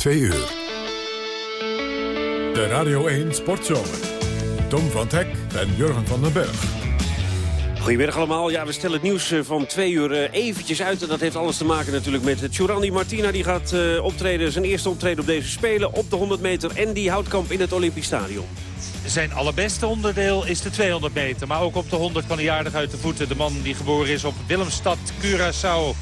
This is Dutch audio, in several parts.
2 uur. De Radio 1 Sportzomer. Tom van Hek en Jurgen van den Berg. Goedemiddag allemaal. Ja, we stellen het nieuws eh, van twee uur eh, eventjes uit. En dat heeft alles te maken natuurlijk met Churandi Martina. Die gaat uh, optreden, zijn eerste optreden op deze Spelen op de 100 meter. En die houtkamp in het Olympisch Stadion. Zijn allerbeste onderdeel is de 200 meter. Maar ook op de 100 kan hij aardig uit de voeten. De man die geboren is op Willemstad, Curaçao.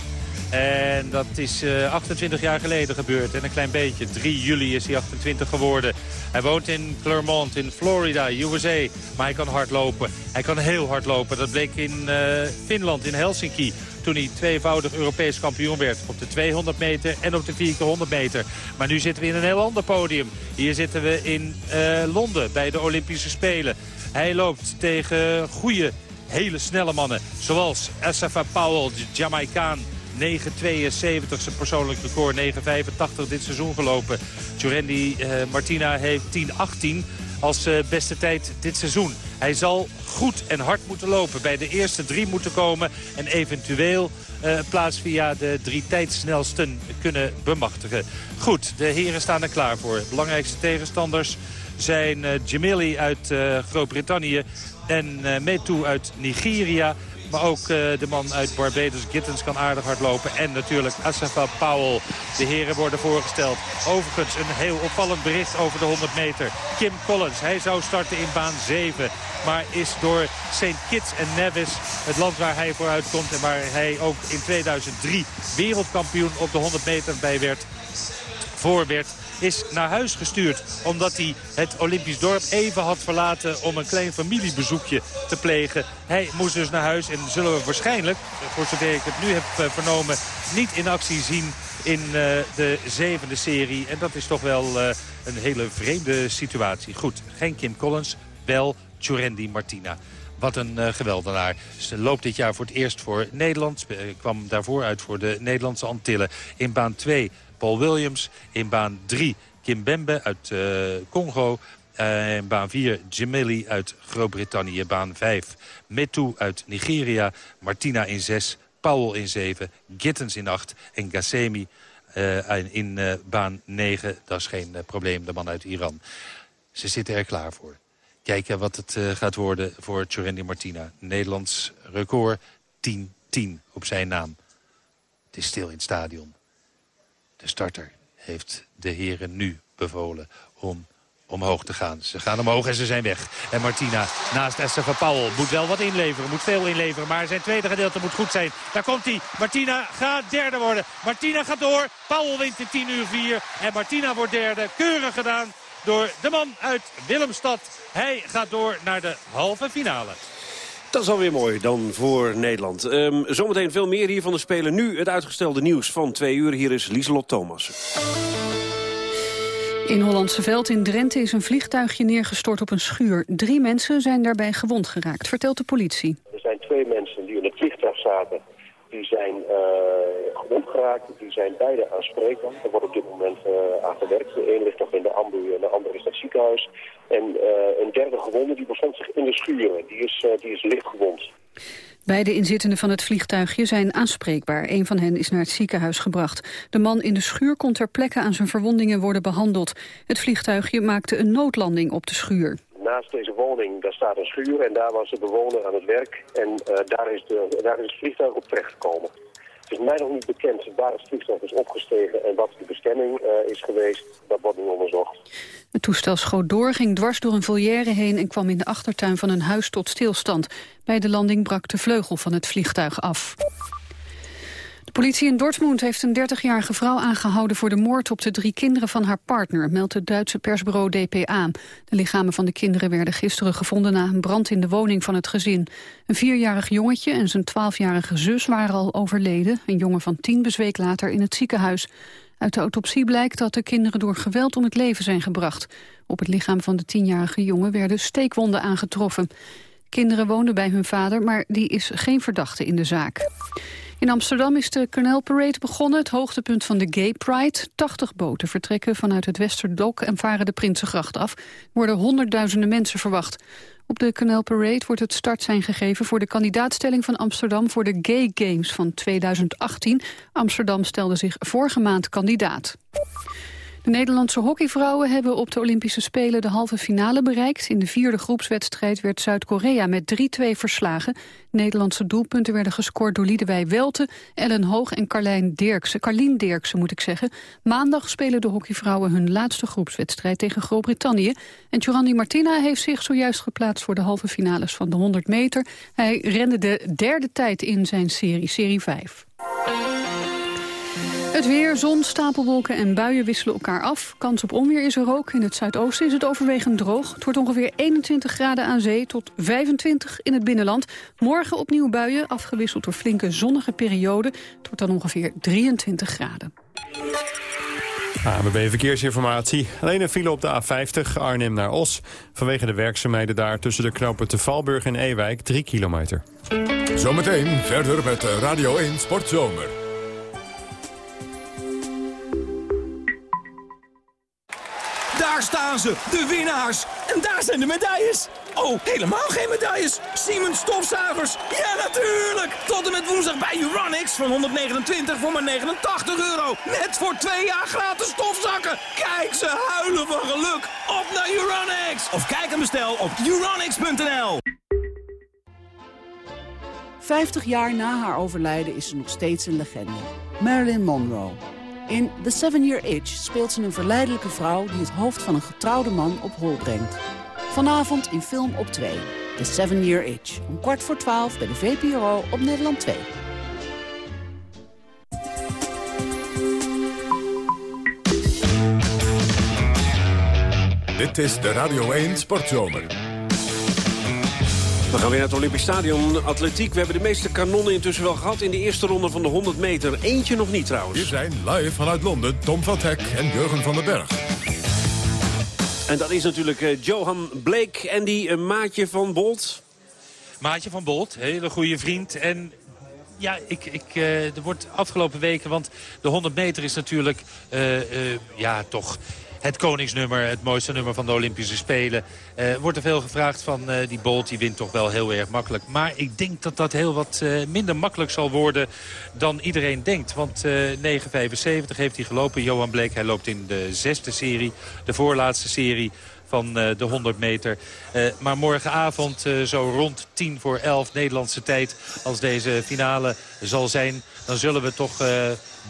En dat is uh, 28 jaar geleden gebeurd. En een klein beetje. 3 juli is hij 28 geworden. Hij woont in Clermont in Florida, USA. Maar hij kan hard lopen. Hij kan heel hard lopen. Dat bleek in uh, Finland, in Helsinki toen hij tweevoudig Europees kampioen werd. Op de 200 meter en op de 400 meter. Maar nu zitten we in een heel ander podium. Hier zitten we in uh, Londen bij de Olympische Spelen. Hij loopt tegen goede, hele snelle mannen. Zoals Asafa Powell, de Jamaicaan. 9,72 zijn persoonlijk record. 9,85 dit seizoen gelopen. Jurendi uh, Martina heeft 10,18 als uh, beste tijd dit seizoen. Hij zal goed en hard moeten lopen. Bij de eerste drie moeten komen. En eventueel uh, plaats via de drie tijdsnelsten kunnen bemachtigen. Goed, de heren staan er klaar voor. Belangrijkste tegenstanders zijn uh, Jamili uit Groot-Brittannië en Metu uit Nigeria. Maar ook uh, de man uit Barbados, Gittens, kan aardig hard lopen. En natuurlijk Asafa Powell. De heren worden voorgesteld. Overigens een heel opvallend bericht over de 100 meter. Kim Collins, hij zou starten in baan 7. Maar is door St. Kitts en Nevis, het land waar hij vooruit komt... en waar hij ook in 2003 wereldkampioen op de 100 meter bij werd... voor werd is naar huis gestuurd. Omdat hij het Olympisch dorp even had verlaten om een klein familiebezoekje te plegen. Hij moest dus naar huis en zullen we waarschijnlijk, voor zover ik het nu heb eh, vernomen, niet in actie zien in uh, de zevende serie. En dat is toch wel uh, een hele vreemde situatie. Goed, geen Kim Collins, wel Churendi Martina. Wat een uh, geweldenaar. Ze loopt dit jaar voor het eerst voor Nederland. kwam daarvoor uit voor de Nederlandse Antillen. In baan 2 Paul Williams. In baan 3 Kim Bembe uit uh, Congo. Uh, in baan 4 Jamili uit Groot-Brittannië. Baan 5 Metu uit Nigeria. Martina in 6. Powell in 7. Gittens in 8. En Gassemi uh, in uh, baan 9. Dat is geen probleem, de man uit Iran. Ze zitten er klaar voor. Kijken wat het gaat worden voor Chorendi Martina. Nederlands record 10-10 op zijn naam. Het is stil in het stadion. De starter heeft de heren nu bevolen om omhoog te gaan. Ze gaan omhoog en ze zijn weg. En Martina naast Esther Powell moet wel wat inleveren. Moet veel inleveren, maar zijn tweede gedeelte moet goed zijn. Daar komt hij. Martina gaat derde worden. Martina gaat door. Powell wint in 10 uur 4. En Martina wordt derde. Keurig gedaan door de man uit Willemstad. Hij gaat door naar de halve finale. Dat is alweer mooi dan voor Nederland. Um, zometeen veel meer hier van de Spelen. Nu het uitgestelde nieuws van twee uur. Hier is Lieselot Thomas. In Hollandse Veld in Drenthe is een vliegtuigje neergestort op een schuur. Drie mensen zijn daarbij gewond geraakt, vertelt de politie. Er zijn twee mensen die in het vliegtuig zaten. Die zijn uh, gewond geraakt, die zijn beide aanspreekbaar. Er wordt op dit moment uh, aan gewerkt. De een ligt nog in de ambu en de ander is naar het ziekenhuis. En uh, een derde gewonde die bevond zich in de schuur. Die is, die is licht gewond. Beide inzittenden van het vliegtuigje zijn aanspreekbaar. Een van hen is naar het ziekenhuis gebracht. De man in de schuur kon ter plekke aan zijn verwondingen worden behandeld. Het vliegtuigje maakte een noodlanding op de schuur. Naast deze woning daar staat een schuur en daar was de bewoner aan het werk. En uh, daar, is de, daar is het vliegtuig op terechtgekomen. Het is mij nog niet bekend waar het vliegtuig is opgestegen en wat de bestemming uh, is geweest. Dat wordt nu onderzocht. Het toestel schoot door, ging dwars door een volière heen... en kwam in de achtertuin van een huis tot stilstand. Bij de landing brak de vleugel van het vliegtuig af. De politie in Dortmund heeft een 30-jarige vrouw aangehouden... voor de moord op de drie kinderen van haar partner, meldt het Duitse persbureau DPA. De lichamen van de kinderen werden gisteren gevonden... na een brand in de woning van het gezin. Een vierjarig jongetje en zijn twaalfjarige zus waren al overleden. Een jongen van tien bezweek later in het ziekenhuis. Uit de autopsie blijkt dat de kinderen door geweld om het leven zijn gebracht. Op het lichaam van de tienjarige jongen werden steekwonden aangetroffen. Kinderen woonden bij hun vader, maar die is geen verdachte in de zaak. In Amsterdam is de Canal Parade begonnen, het hoogtepunt van de Gay Pride. 80 boten vertrekken vanuit het Westerdok en varen de Prinsengracht af. Er worden honderdduizenden mensen verwacht. Op de Canal Parade wordt het startsein gegeven voor de kandidaatstelling van Amsterdam voor de Gay Games van 2018. Amsterdam stelde zich vorige maand kandidaat. De Nederlandse hockeyvrouwen hebben op de Olympische Spelen de halve finale bereikt. In de vierde groepswedstrijd werd Zuid-Korea met 3-2 verslagen. Nederlandse doelpunten werden gescoord door Liedewij Welte, Ellen Hoog en Carlijn Dirksen. Carlien Dirksen moet ik zeggen. Maandag spelen de hockeyvrouwen hun laatste groepswedstrijd tegen Groot-Brittannië. En Giovanni Martina heeft zich zojuist geplaatst voor de halve finales van de 100 meter. Hij rende de derde tijd in zijn serie, serie 5. Het weer, zon, stapelwolken en buien wisselen elkaar af. Kans op onweer is er ook. In het zuidoosten is het overwegend droog. Het wordt ongeveer 21 graden aan zee tot 25 in het binnenland. Morgen opnieuw buien, afgewisseld door flinke zonnige perioden. Het wordt dan ongeveer 23 graden. AMB Verkeersinformatie. Alleen een file op de A50 Arnhem naar Os. Vanwege de werkzaamheden daar tussen de knopen te Valburg en Ewijk 3 kilometer. Zometeen verder met Radio 1 Sportzomer. Daar staan ze, de winnaars. En daar zijn de medailles. Oh, helemaal geen medailles. Siemens stofzuigers. Ja, natuurlijk. Tot en met woensdag bij Uranix van 129 voor maar 89 euro. Net voor twee jaar gratis stofzakken. Kijk, ze huilen van geluk. Op naar Uranix. Of kijk en bestel op uranix.nl. 50 jaar na haar overlijden is ze nog steeds een legende. Marilyn Monroe. In The Seven Year Itch speelt ze een verleidelijke vrouw... die het hoofd van een getrouwde man op hol brengt. Vanavond in film op 2. The Seven Year Itch. Om kwart voor 12 bij de VPRO op Nederland 2. Dit is de Radio 1 Sportzomer. We gaan weer naar het Olympisch Stadion. Atletiek, we hebben de meeste kanonnen intussen wel gehad... in de eerste ronde van de 100 meter. Eentje nog niet trouwens. Hier zijn live vanuit Londen Tom van Hek en Jurgen van den Berg. En dat is natuurlijk uh, Johan Blake, Andy, een maatje van Bolt. Maatje van Bolt, hele goede vriend. En ja, ik, ik, uh, er wordt afgelopen weken, want de 100 meter is natuurlijk uh, ja, toch het koningsnummer, het mooiste nummer van de Olympische Spelen. Uh, wordt er veel gevraagd van uh, die Bolt, die wint toch wel heel erg makkelijk. Maar ik denk dat dat heel wat uh, minder makkelijk zal worden dan iedereen denkt. Want 9.75 heeft hij gelopen. Johan Bleek, hij loopt in de zesde serie, de voorlaatste serie van uh, de 100 meter. Uh, maar morgenavond, uh, zo rond 10 voor 11 Nederlandse tijd... als deze finale zal zijn... dan zullen we toch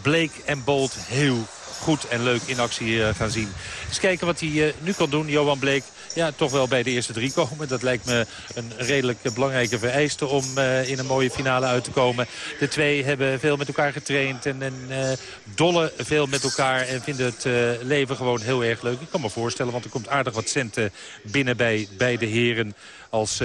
Bleek en Bolt heel goed en leuk in actie eh, gaan zien. Eens kijken wat hij eh, nu kan doen, Johan Bleek. Ja, toch wel bij de eerste drie komen. Dat lijkt me een redelijk belangrijke vereiste om uh, in een mooie finale uit te komen. De twee hebben veel met elkaar getraind en, en dollen veel met elkaar. En vinden het leven gewoon heel erg leuk. Ik kan me voorstellen, want er komt aardig wat centen binnen bij, bij de heren als...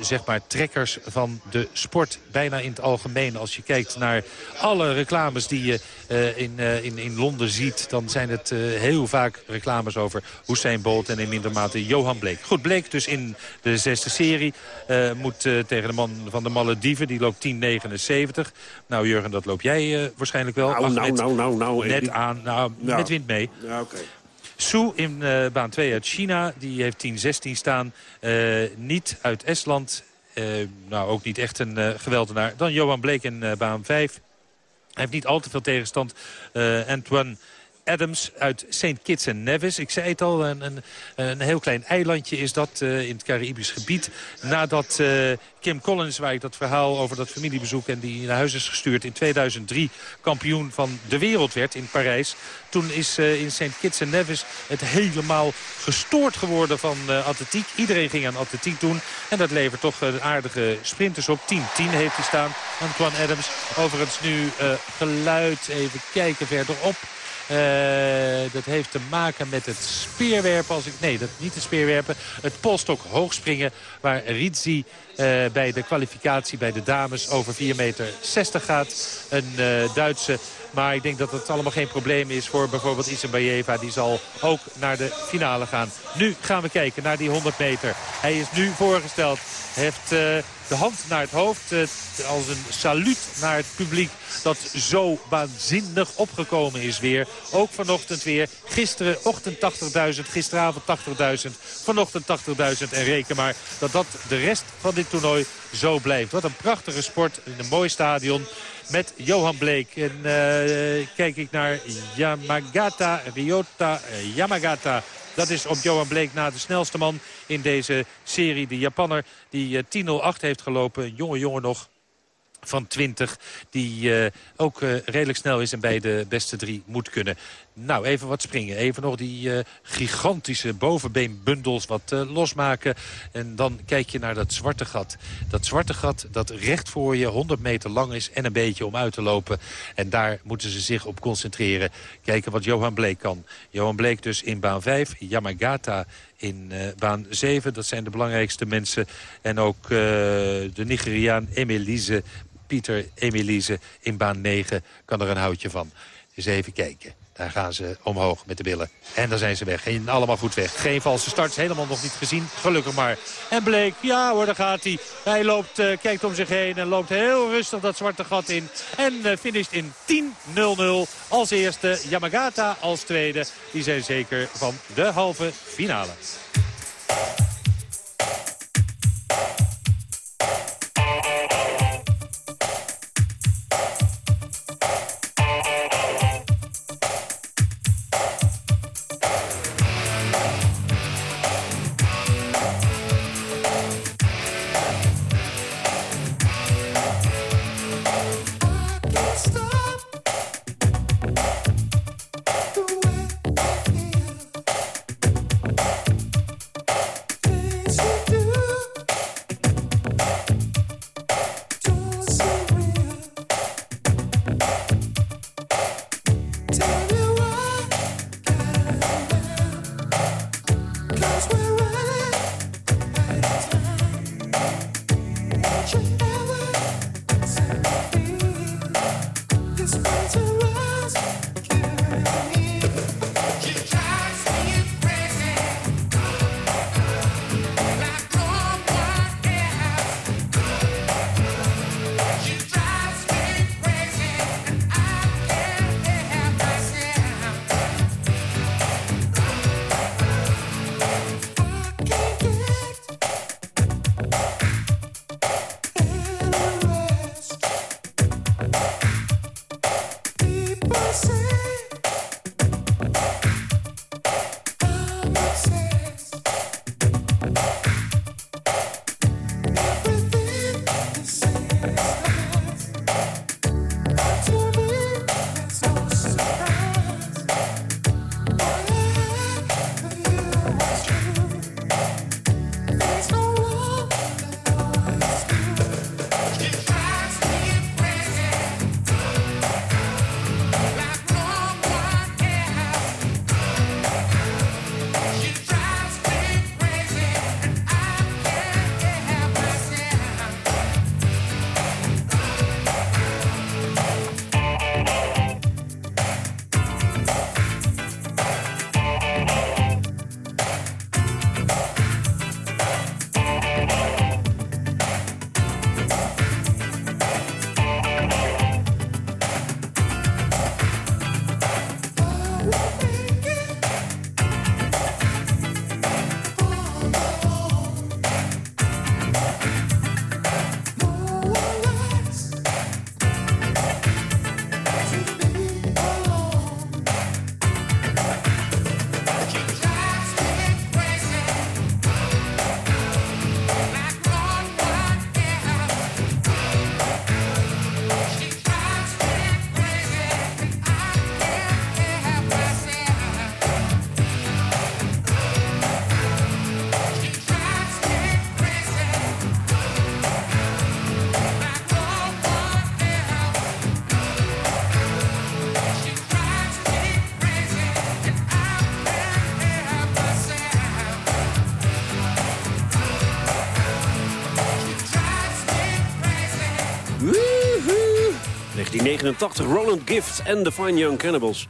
zeg maar trekkers van de sport. Bijna in het algemeen. Als je kijkt naar alle reclames die je uh, in, uh, in, in Londen ziet... dan zijn het heel vaak reclames over Hussein Bolt en in minder mate Johan Bleek. Goed, Bleek dus in de zesde serie. moet tegen de man van de Malediven. Die loopt 10.79. Nou Jurgen, dat loop jij waarschijnlijk wel. Nou, nou, nou, nou, nou. Net aan, nou, Ja. met wind mee. Ja, oké. Su in eh, baan 2 uit China, die heeft 10-16 staan. Eh, niet uit Estland, eh, nou ook niet echt een geweldenaar. Dan Johan Bleek in baan 5. Hij heeft niet al te veel tegenstand. Antoine Adams uit St. Kitts en Nevis. Ik zei het al, een, een, een heel klein eilandje is dat eh, in het Caribisch gebied. Nadat eh, Kim Collins, waar ik dat verhaal over dat familiebezoek... en die naar huis is gestuurd, in 2003 kampioen van de wereld werd in Parijs. Toen is eh, in St. Kitts en Nevis het helemaal gestoord geworden van atletiek. Iedereen ging aan atletiek doen. En dat levert toch een aardige sprinters op. 10-10 heeft hij staan, Antoine Adams. Overigens nu geluid, even kijken verderop. Eh, dat heeft te maken met het speerwerpen. Als ik, nee, dat, niet het speerwerpen. Het polstok hoogspringen. Waar Rizzi bij de kwalificatie bij de dames over 4,60 meter gaat. Een eh, Duitse. Maar ik denk dat het allemaal geen probleem is voor bijvoorbeeld Isenbayeva. Die zal ook naar de finale gaan. Nu gaan we kijken naar die 100 meter. Hij is nu voorgesteld. Heeft... eh, de hand naar het hoofd. als een saluut naar het publiek dat zo waanzinnig opgekomen is weer. Ook vanochtend weer. Gisteren ochtend 80.000, gisteravond 80.000, vanochtend 80.000. En reken maar dat dat de rest van dit toernooi zo blijft. Wat een prachtige sport in een mooi stadion met Johan Bleek. En uh, kijk ik naar Yamagata, Ryota Yamagata. Dat is op Johan Bleek na de snelste man in deze serie. De Japanner die 10.08 eh, heeft gelopen. Een jonge jongen nog van 20. Die ook redelijk snel is en bij de beste drie moet kunnen. Nou, even wat springen. Even nog die uh, gigantische bovenbeenbundels wat losmaken. En dan kijk je naar dat zwarte gat. Dat zwarte gat dat recht voor je 100 meter lang is en een beetje om uit te lopen. En daar moeten ze zich op concentreren. Kijken wat Johan Bleek kan. Johan Bleek dus in baan 5. Yamagata in uh, baan 7. Dat zijn de belangrijkste mensen. En ook de Nigeriaan Emelise Pieter Emilise in baan 9 kan er een houtje van. Dus even kijken. Daar gaan ze omhoog met de billen. En daar zijn ze weg. Allemaal goed weg. Geen valse starts. Helemaal nog niet gezien. Gelukkig maar. En Bleek, ja hoor, daar gaat hij. Hij loopt, uh, kijkt om zich heen en loopt heel rustig dat zwarte gat in. En uh, finisht in 10-0-0 als eerste. Yamagata als tweede. Die zijn zeker van de halve finale. Roland Gift en The Fine Young Cannibals.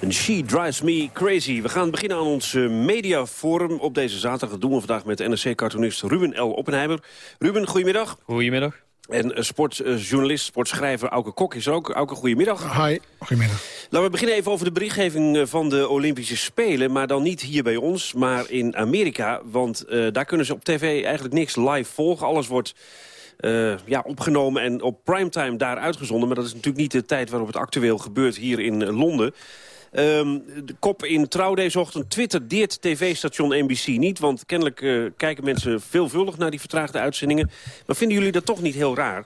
En She Drives Me Crazy. We gaan beginnen aan ons uh, mediaforum op deze zaterdag. Dat doen we vandaag met NRC-cartoonist Ruben L. Oppenheimer. Ruben, goedemiddag. Goedemiddag. En uh, sportjournalist, sportschrijver Auke Kok is er ook. Auke, goedemiddag. Hi, goedemiddag. Laten we beginnen even over de berichtgeving van de Olympische Spelen. Maar dan niet hier bij ons, maar in Amerika. Want uh, daar kunnen ze op tv eigenlijk niks live volgen. Alles wordt uh, ja, opgenomen en op primetime daar uitgezonden. Maar dat is natuurlijk niet de tijd waarop het actueel gebeurt hier in Londen. Um, de kop in Trouw deze ochtend. Twitter deert tv-station NBC niet. Want kennelijk uh, kijken mensen veelvuldig naar die vertraagde uitzendingen. Maar vinden jullie dat toch niet heel raar?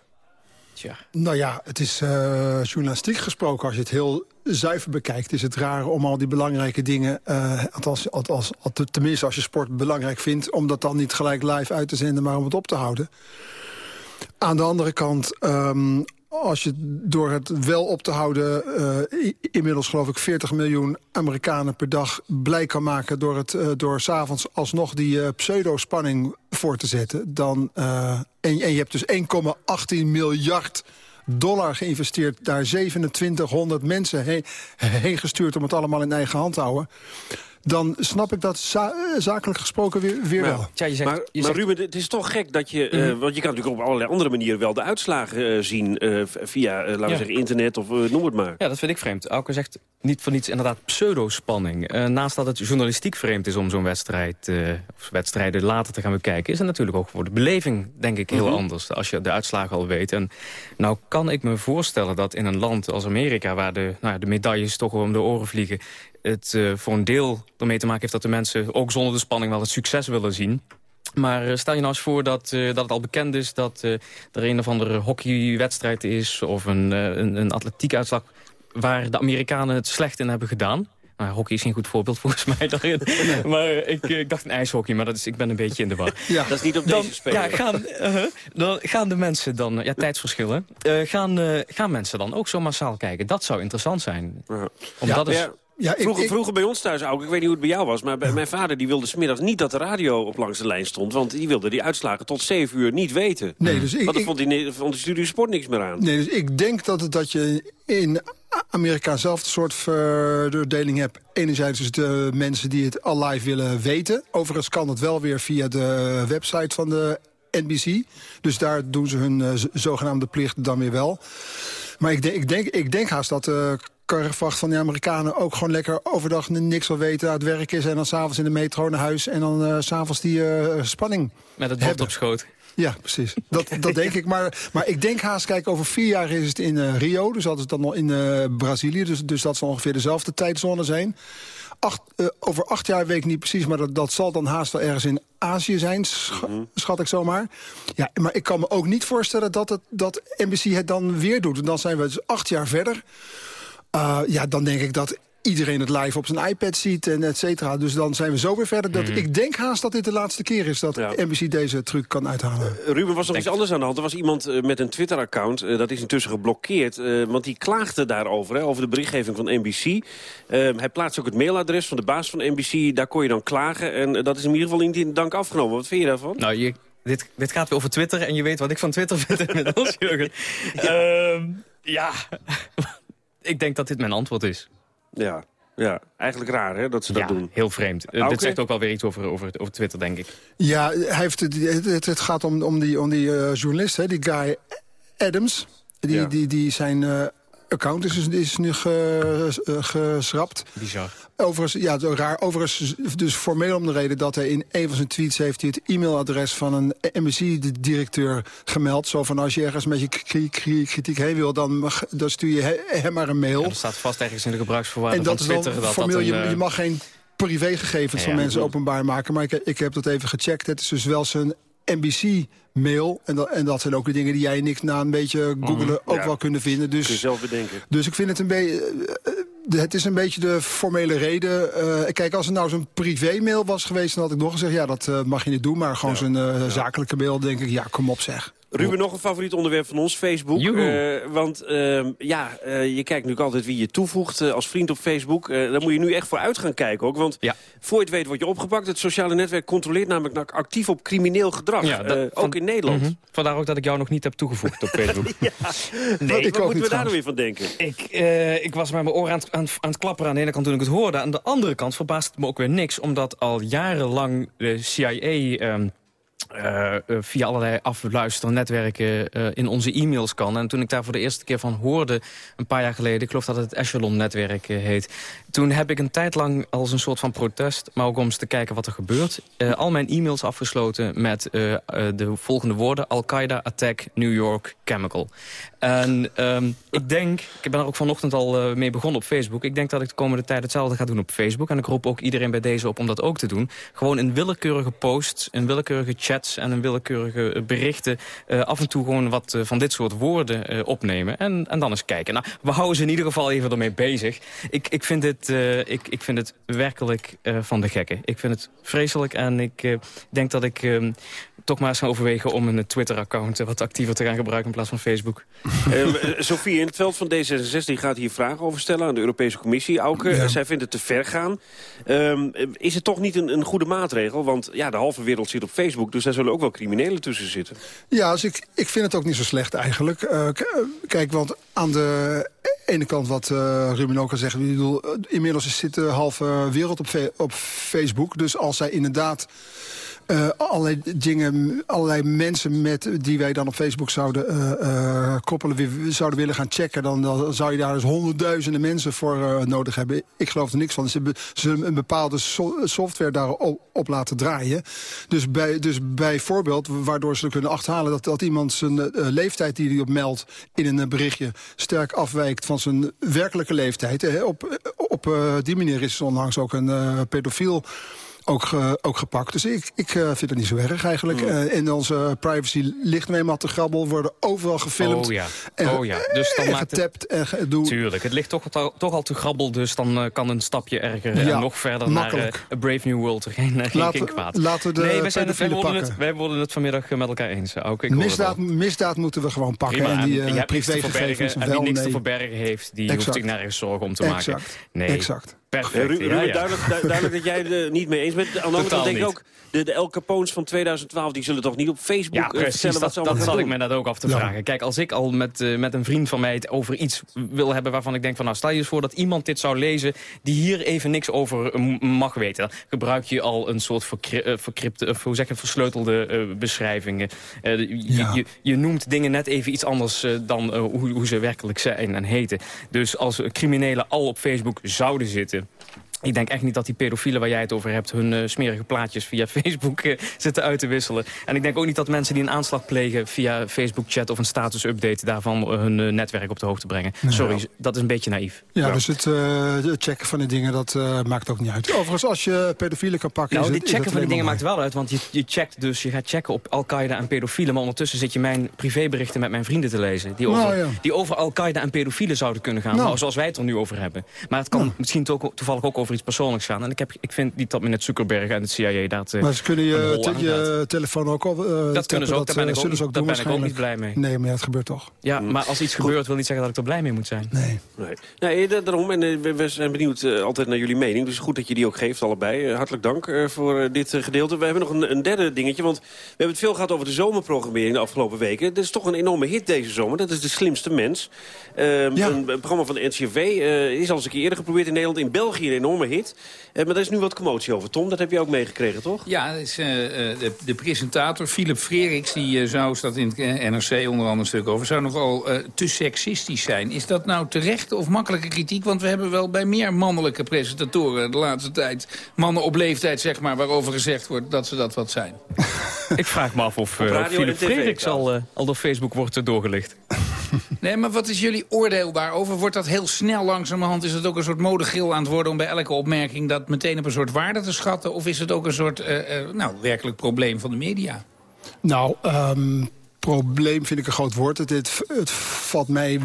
Tja. Nou ja, het is uh, journalistiek gesproken. Als je het heel zuiver bekijkt, is het raar om al die belangrijke dingen... Uh, althans, althans, althans, tenminste als je sport belangrijk vindt... om dat dan niet gelijk live uit te zenden, maar om het op te houden. Aan de andere kant, um, als je door het wel op te houden... Uh, inmiddels geloof ik 40 miljoen Amerikanen per dag blij kan maken... door, het, uh, door s'avonds alsnog die uh, pseudo-spanning voor te zetten... Dan, en, en je hebt dus 1,18 miljard dollar geïnvesteerd... daar 2700 mensen heen, heen gestuurd om het allemaal in eigen hand te houden dan snap ik dat za zakelijk gesproken weer, weer maar, wel. Tja, je zegt, maar, je maar zegt... Ruben, het is toch gek dat je... Mm -hmm. uh, want je kan natuurlijk op allerlei andere manieren wel de uitslagen uh, zien... Uh, via, laten we ja. zeggen, internet of noem het maar. Ja, dat vind ik vreemd. Auke zegt niet voor niets inderdaad pseudo-spanning. naast dat het journalistiek vreemd is om zo'n wedstrijd... of wedstrijden later te gaan bekijken... is het natuurlijk ook voor de beleving, denk ik, heel mm -hmm. anders. Als je de uitslagen al weet. En nou kan ik me voorstellen dat in een land als Amerika... waar de, nou, de medailles toch om de oren vliegen het uh, voor een deel ermee te maken heeft dat de mensen... ook zonder de spanning wel het succes willen zien. Maar uh, stel je nou eens voor dat, uh, dat het al bekend is... dat er een of andere hockeywedstrijd is... of een, een, een atletiekuitslag waar de Amerikanen het slecht in hebben gedaan... Nou, hockey is geen goed voorbeeld volgens mij daarin. maar ik, ik, dacht een ijshockey, maar dat is, ik ben een beetje in de war. Ja. Dat is niet op dan, deze speler. Ja, gaan, uh, dan gaan de mensen dan... Ja, tijdsverschillen. Uh, gaan, uh, gaan mensen dan ook zo massaal kijken? Dat zou interessant zijn. Uh. Omdat ja, ja. Vroeger, ik, vroeger bij ons thuis ook, ik weet niet hoe het bij jou was... maar bij mijn vader die wilde smiddags niet dat de radio op langs de lijn stond... want die wilde die uitslagen tot zeven uur niet weten. Nee, dus ik, want dan vond, die, vond de studie sport niks meer aan. Nee, dus ik denk dat, het, dat je in Amerika zelf een soort verdeling hebt. Enerzijds dus de mensen die het al live willen weten. Overigens kan het wel weer via de website van de NBC. Dus daar doen ze hun uh, zogenaamde plicht dan weer wel. Maar ik denk, ik denk, ik denk haast dat de uh, karrevacht van de Amerikanen... ook gewoon lekker overdag niks wil weten, uit werk is... en dan s'avonds in de metro naar huis en dan uh, s'avonds die uh, spanning Met het bord op schoot. Ja, precies. Dat, dat denk ik. Maar, maar ik denk haast, kijk, over vier jaar is het in Rio. Dus dat is dan nog in Brazilië. Dus, dus dat zal ongeveer dezelfde tijdzone zijn. Acht, uh, over acht jaar weet ik niet precies, maar dat, dat zal dan haast wel ergens in Azië zijn, sch mm -hmm. schat ik zomaar. Ja, maar ik kan me ook niet voorstellen dat, het, dat NBC het dan weer doet. En dan zijn we dus acht jaar verder. Uh, ja, dan denk ik dat iedereen het live op zijn iPad ziet en et cetera. Dus dan zijn we zo weer verder. Dat, mm. Ik denk haast dat dit de laatste keer is dat ja. NBC deze truc kan uithalen. Uh, Ruben, was er iets anders aan de hand. Er was iemand uh, met een Twitter-account, uh, dat is intussen geblokkeerd. want die klaagde daarover, hè, over de berichtgeving van NBC. hij plaatst ook het mailadres van de baas van NBC. Daar kon je dan klagen. En dat is in ieder geval niet in dank afgenomen. Wat vind je daarvan? Nou, je, dit, dit gaat weer over Twitter. En je weet wat ik van Twitter vind inmiddels, Jurgen. ja. ja. ik denk dat dit mijn antwoord is. Ja, ja, eigenlijk raar hè, dat ze dat ja, doen. heel vreemd. Uh, dit zegt ook wel weer iets over, over, over Twitter, denk ik. Ja, hij heeft, het, het, het gaat om, om die, om die uh, journalist, hè, die Guy Adams. Die, ja. die, die zijn uh, account is, is nu ge, geschrapt. Bizar. Overigens, ja, raar. Overigens, dus formeel om de reden dat hij in een van zijn tweets heeft hij het e-mailadres van een MSC-directeur gemeld. Zo van als je ergens met je kritiek heen wil, dan, dan stuur je hem maar een mail. Ja, dat staat vast ergens in de gebruiksvoorwaarden van Twitter. En dat is formeel, dat een, je, je mag geen privégegevens ja, van mensen openbaar maken. Maar ik, ik heb dat even gecheckt. Het is dus wel zijn NBC-mail. En dat, en dat zijn ook de dingen die jij en ik na een beetje googelen mm, ook ja. wel kunnen vinden. Dus, Kun je zelf bedenken. Dus ik vind het een beetje... Uh, het is een beetje de formele reden. Uh, kijk, als het nou zo'n privé-mail was geweest... dan had ik nog gezegd, ja, dat mag je niet doen. Maar gewoon ja. zo'n zakelijke mail, denk ik, ja, kom op zeg. Ruben, nog een favoriet onderwerp van ons, Facebook. Uh, want uh, ja, uh, je kijkt natuurlijk altijd wie je toevoegt als vriend op Facebook. daar moet je nu echt voor uit gaan kijken ook. Want ja. voor je het weet word je opgepakt. Het sociale netwerk controleert namelijk actief op crimineel gedrag. Ja, dat, van, ook in Nederland. Mm -hmm. Vandaar ook dat ik jou nog niet heb toegevoegd op Facebook. ja. Nee, wat, wat moeten we daar nou weer van denken? Ik, ik was met mijn oren aan, aan, aan, het klapperen aan de ene kant toen ik het hoorde. Aan de andere kant verbaast het me ook weer niks. Omdat al jarenlang de CIA... Um, uh, via allerlei afluisternetwerken uh, in onze e-mails kan. En toen ik daar voor de eerste keer van hoorde, een paar jaar geleden... ik geloof dat het Echelon-netwerk heet... toen heb ik een tijd lang als een soort van protest... maar ook om eens te kijken wat er gebeurt... al mijn e-mails afgesloten met de volgende woorden... Al-Qaeda Attack New York Chemical. En um, ik denk, ik ben er ook vanochtend al mee begonnen op Facebook... ik denk dat ik de komende tijd hetzelfde ga doen op Facebook. En ik roep ook iedereen bij deze op om dat ook te doen. Gewoon een willekeurige post, een willekeurige chat en een willekeurige berichten... Uh, af en toe gewoon wat van dit soort woorden opnemen. En, en dan eens kijken. Nou, we houden ze in ieder geval even ermee bezig. Ik, ik, vind, dit, ik, ik vind het werkelijk van de gekken. Ik vind het vreselijk en ik denk dat ik ehm, toch maar eens gaan overwegen om een Twitter-account wat actiever te gaan gebruiken in plaats van Facebook. Uh, Sophie in het veld van D66 gaat hier vragen over stellen aan de Europese Commissie. Auke, ja. zij vindt het te ver gaan. Um, is het toch niet een, een, goede maatregel? Want ja, de halve wereld zit op Facebook, dus daar zullen ook wel criminelen tussen zitten. Ja, dus ik, ik vind het ook niet zo slecht eigenlijk. Uh, kijk, want aan de ene kant wat uh, Ruben ook al zegt... Ik bedoel, inmiddels zit de halve wereld op, op Facebook. Dus als zij inderdaad uh, allerlei dingen, allerlei mensen met, die wij dan op Facebook zouden uh, uh, koppelen, zouden willen gaan checken, dan, dan, zou je daar dus honderdduizenden mensen voor nodig hebben. Ik geloof er niks van. Ze, ze een bepaalde so software daarop op laten draaien. Dus, bij, dus bijvoorbeeld, waardoor ze kunnen achterhalen dat, dat iemand zijn leeftijd die hij op meldt in een berichtje sterk afwijkt van zijn werkelijke leeftijd. Op, op die manier is onlangs ook een pedofiel ook, uh, ook gepakt. Dus ik, ik uh, vind het niet zo erg eigenlijk. Uh, in onze privacy ligt mee maar te grabbel, worden overal gefilmd. Oh ja, en, oh, ja. Dus dan en maakt getapt en gedoe. Tuurlijk, het ligt toch, toch al te grabbel, dus dan kan een stapje erger ja, en nog verder makkelijk. naar Brave New World er geen, geen laten, kwaad. Laten we de nee, wij, zijn het, wij, worden het, wij worden het vanmiddag met elkaar eens. Ook, ik misdaad, misdaad moeten we gewoon pakken. Prima, en die uh, privégegevens wel, die niks nee. te verbergen heeft, die exact. hoeft zich nergens zorgen om te exact. maken. Nee, exact. Perfect. Ja, ja. Duidelijk, duidelijk, dat jij het niet mee eens bent. Aan de andere kant denk ik ook, de, de El Capones van 2012... die zullen toch niet op Facebook ja, precies, vertellen wat dat, ze dat zat doen. ik me net ook af te vragen. Kijk, als ik al met, uh, met een vriend van mij het over iets wil hebben... waarvan ik denk van, nou, stel je eens voor dat iemand dit zou lezen... die hier even niks over mag weten. Dan gebruik je al een soort verkri uh, vercrypte, uh, hoe zeg je, versleutelde beschrijvingen. Je, ja. je, je, noemt dingen net even iets anders dan hoe, hoe ze werkelijk zijn en heten. Dus als criminelen al op Facebook zouden zitten... Ik denk echt niet dat die pedofielen waar jij het over hebt... hun uh, smerige plaatjes via Facebook uh, zitten uit te wisselen. En ik denk ook niet dat mensen die een aanslag plegen... via Facebook-chat of een status-update... daarvan uh, hun netwerk op de hoogte brengen. Nee, Sorry, ja. dat is een beetje naïef. Ja, ja. dus het, checken van die dingen, dat maakt ook niet uit. Overigens, als je pedofielen kan pakken... Nou, het, checken van die dingen maakt wel uit. Want je, je checkt dus, je gaat checken op Al-Qaeda en pedofielen... maar ondertussen zit je mijn privéberichten met mijn vrienden te lezen... die over, nou, die over Al-Qaeda en pedofielen zouden kunnen gaan. Nou. Nou, zoals wij het er nu over hebben. Maar het kan Nou. misschien to toevallig ook over iets persoonlijks gaan. En ik, heb, ik vind niet dat meneer Zuckerberg en het CIA dat Maar ze kunnen je, te, je telefoon ook op. Uh, dat kunnen ze ook, dat, daar ben ik ook, doen daar ben ik ook niet blij mee. Nee, maar ja, het gebeurt toch. Ja, maar als iets gebeurt wil niet zeggen dat ik er blij mee moet zijn. Nee. Nee, nee daarom. En we, we zijn benieuwd uh, altijd naar jullie mening. Dus goed dat je die ook geeft, allebei. Uh, hartelijk dank uh, voor dit gedeelte. We hebben nog een, een, derde dingetje. Want we hebben het veel gehad over de zomerprogrammering de afgelopen weken. Dat is toch een enorme hit deze zomer. Dat is De Slimste Mens. Ja. Een, een, programma van de NCRV. is al eens een keer eerder geprobeerd in Nederland. In België een enorme hit. maar er is nu wat commotie over. Tom, dat heb je ook meegekregen, toch? Ja, is, de, de, presentator Philip Freriks... die zou, staat in het NRC onder andere een stuk over... zou nogal te seksistisch zijn. Is dat nou terecht of makkelijke kritiek? Want we hebben wel bij meer mannelijke presentatoren de laatste tijd... mannen op leeftijd, zeg maar, waarover gezegd wordt dat ze dat wat zijn. Ik vraag me af of uh, Philip Freriks al, uh, al door Facebook wordt uh, doorgelicht. Nee, maar wat is jullie oordeel daarover? Wordt dat heel snel langzamerhand? Is het ook een soort modegil aan het worden om bij elke opmerking... dat meteen op een soort waarde te schatten? Of is het ook een soort, nou, werkelijk probleem van de media? Nou, um probleem vind ik een groot woord. Het, het, valt mij,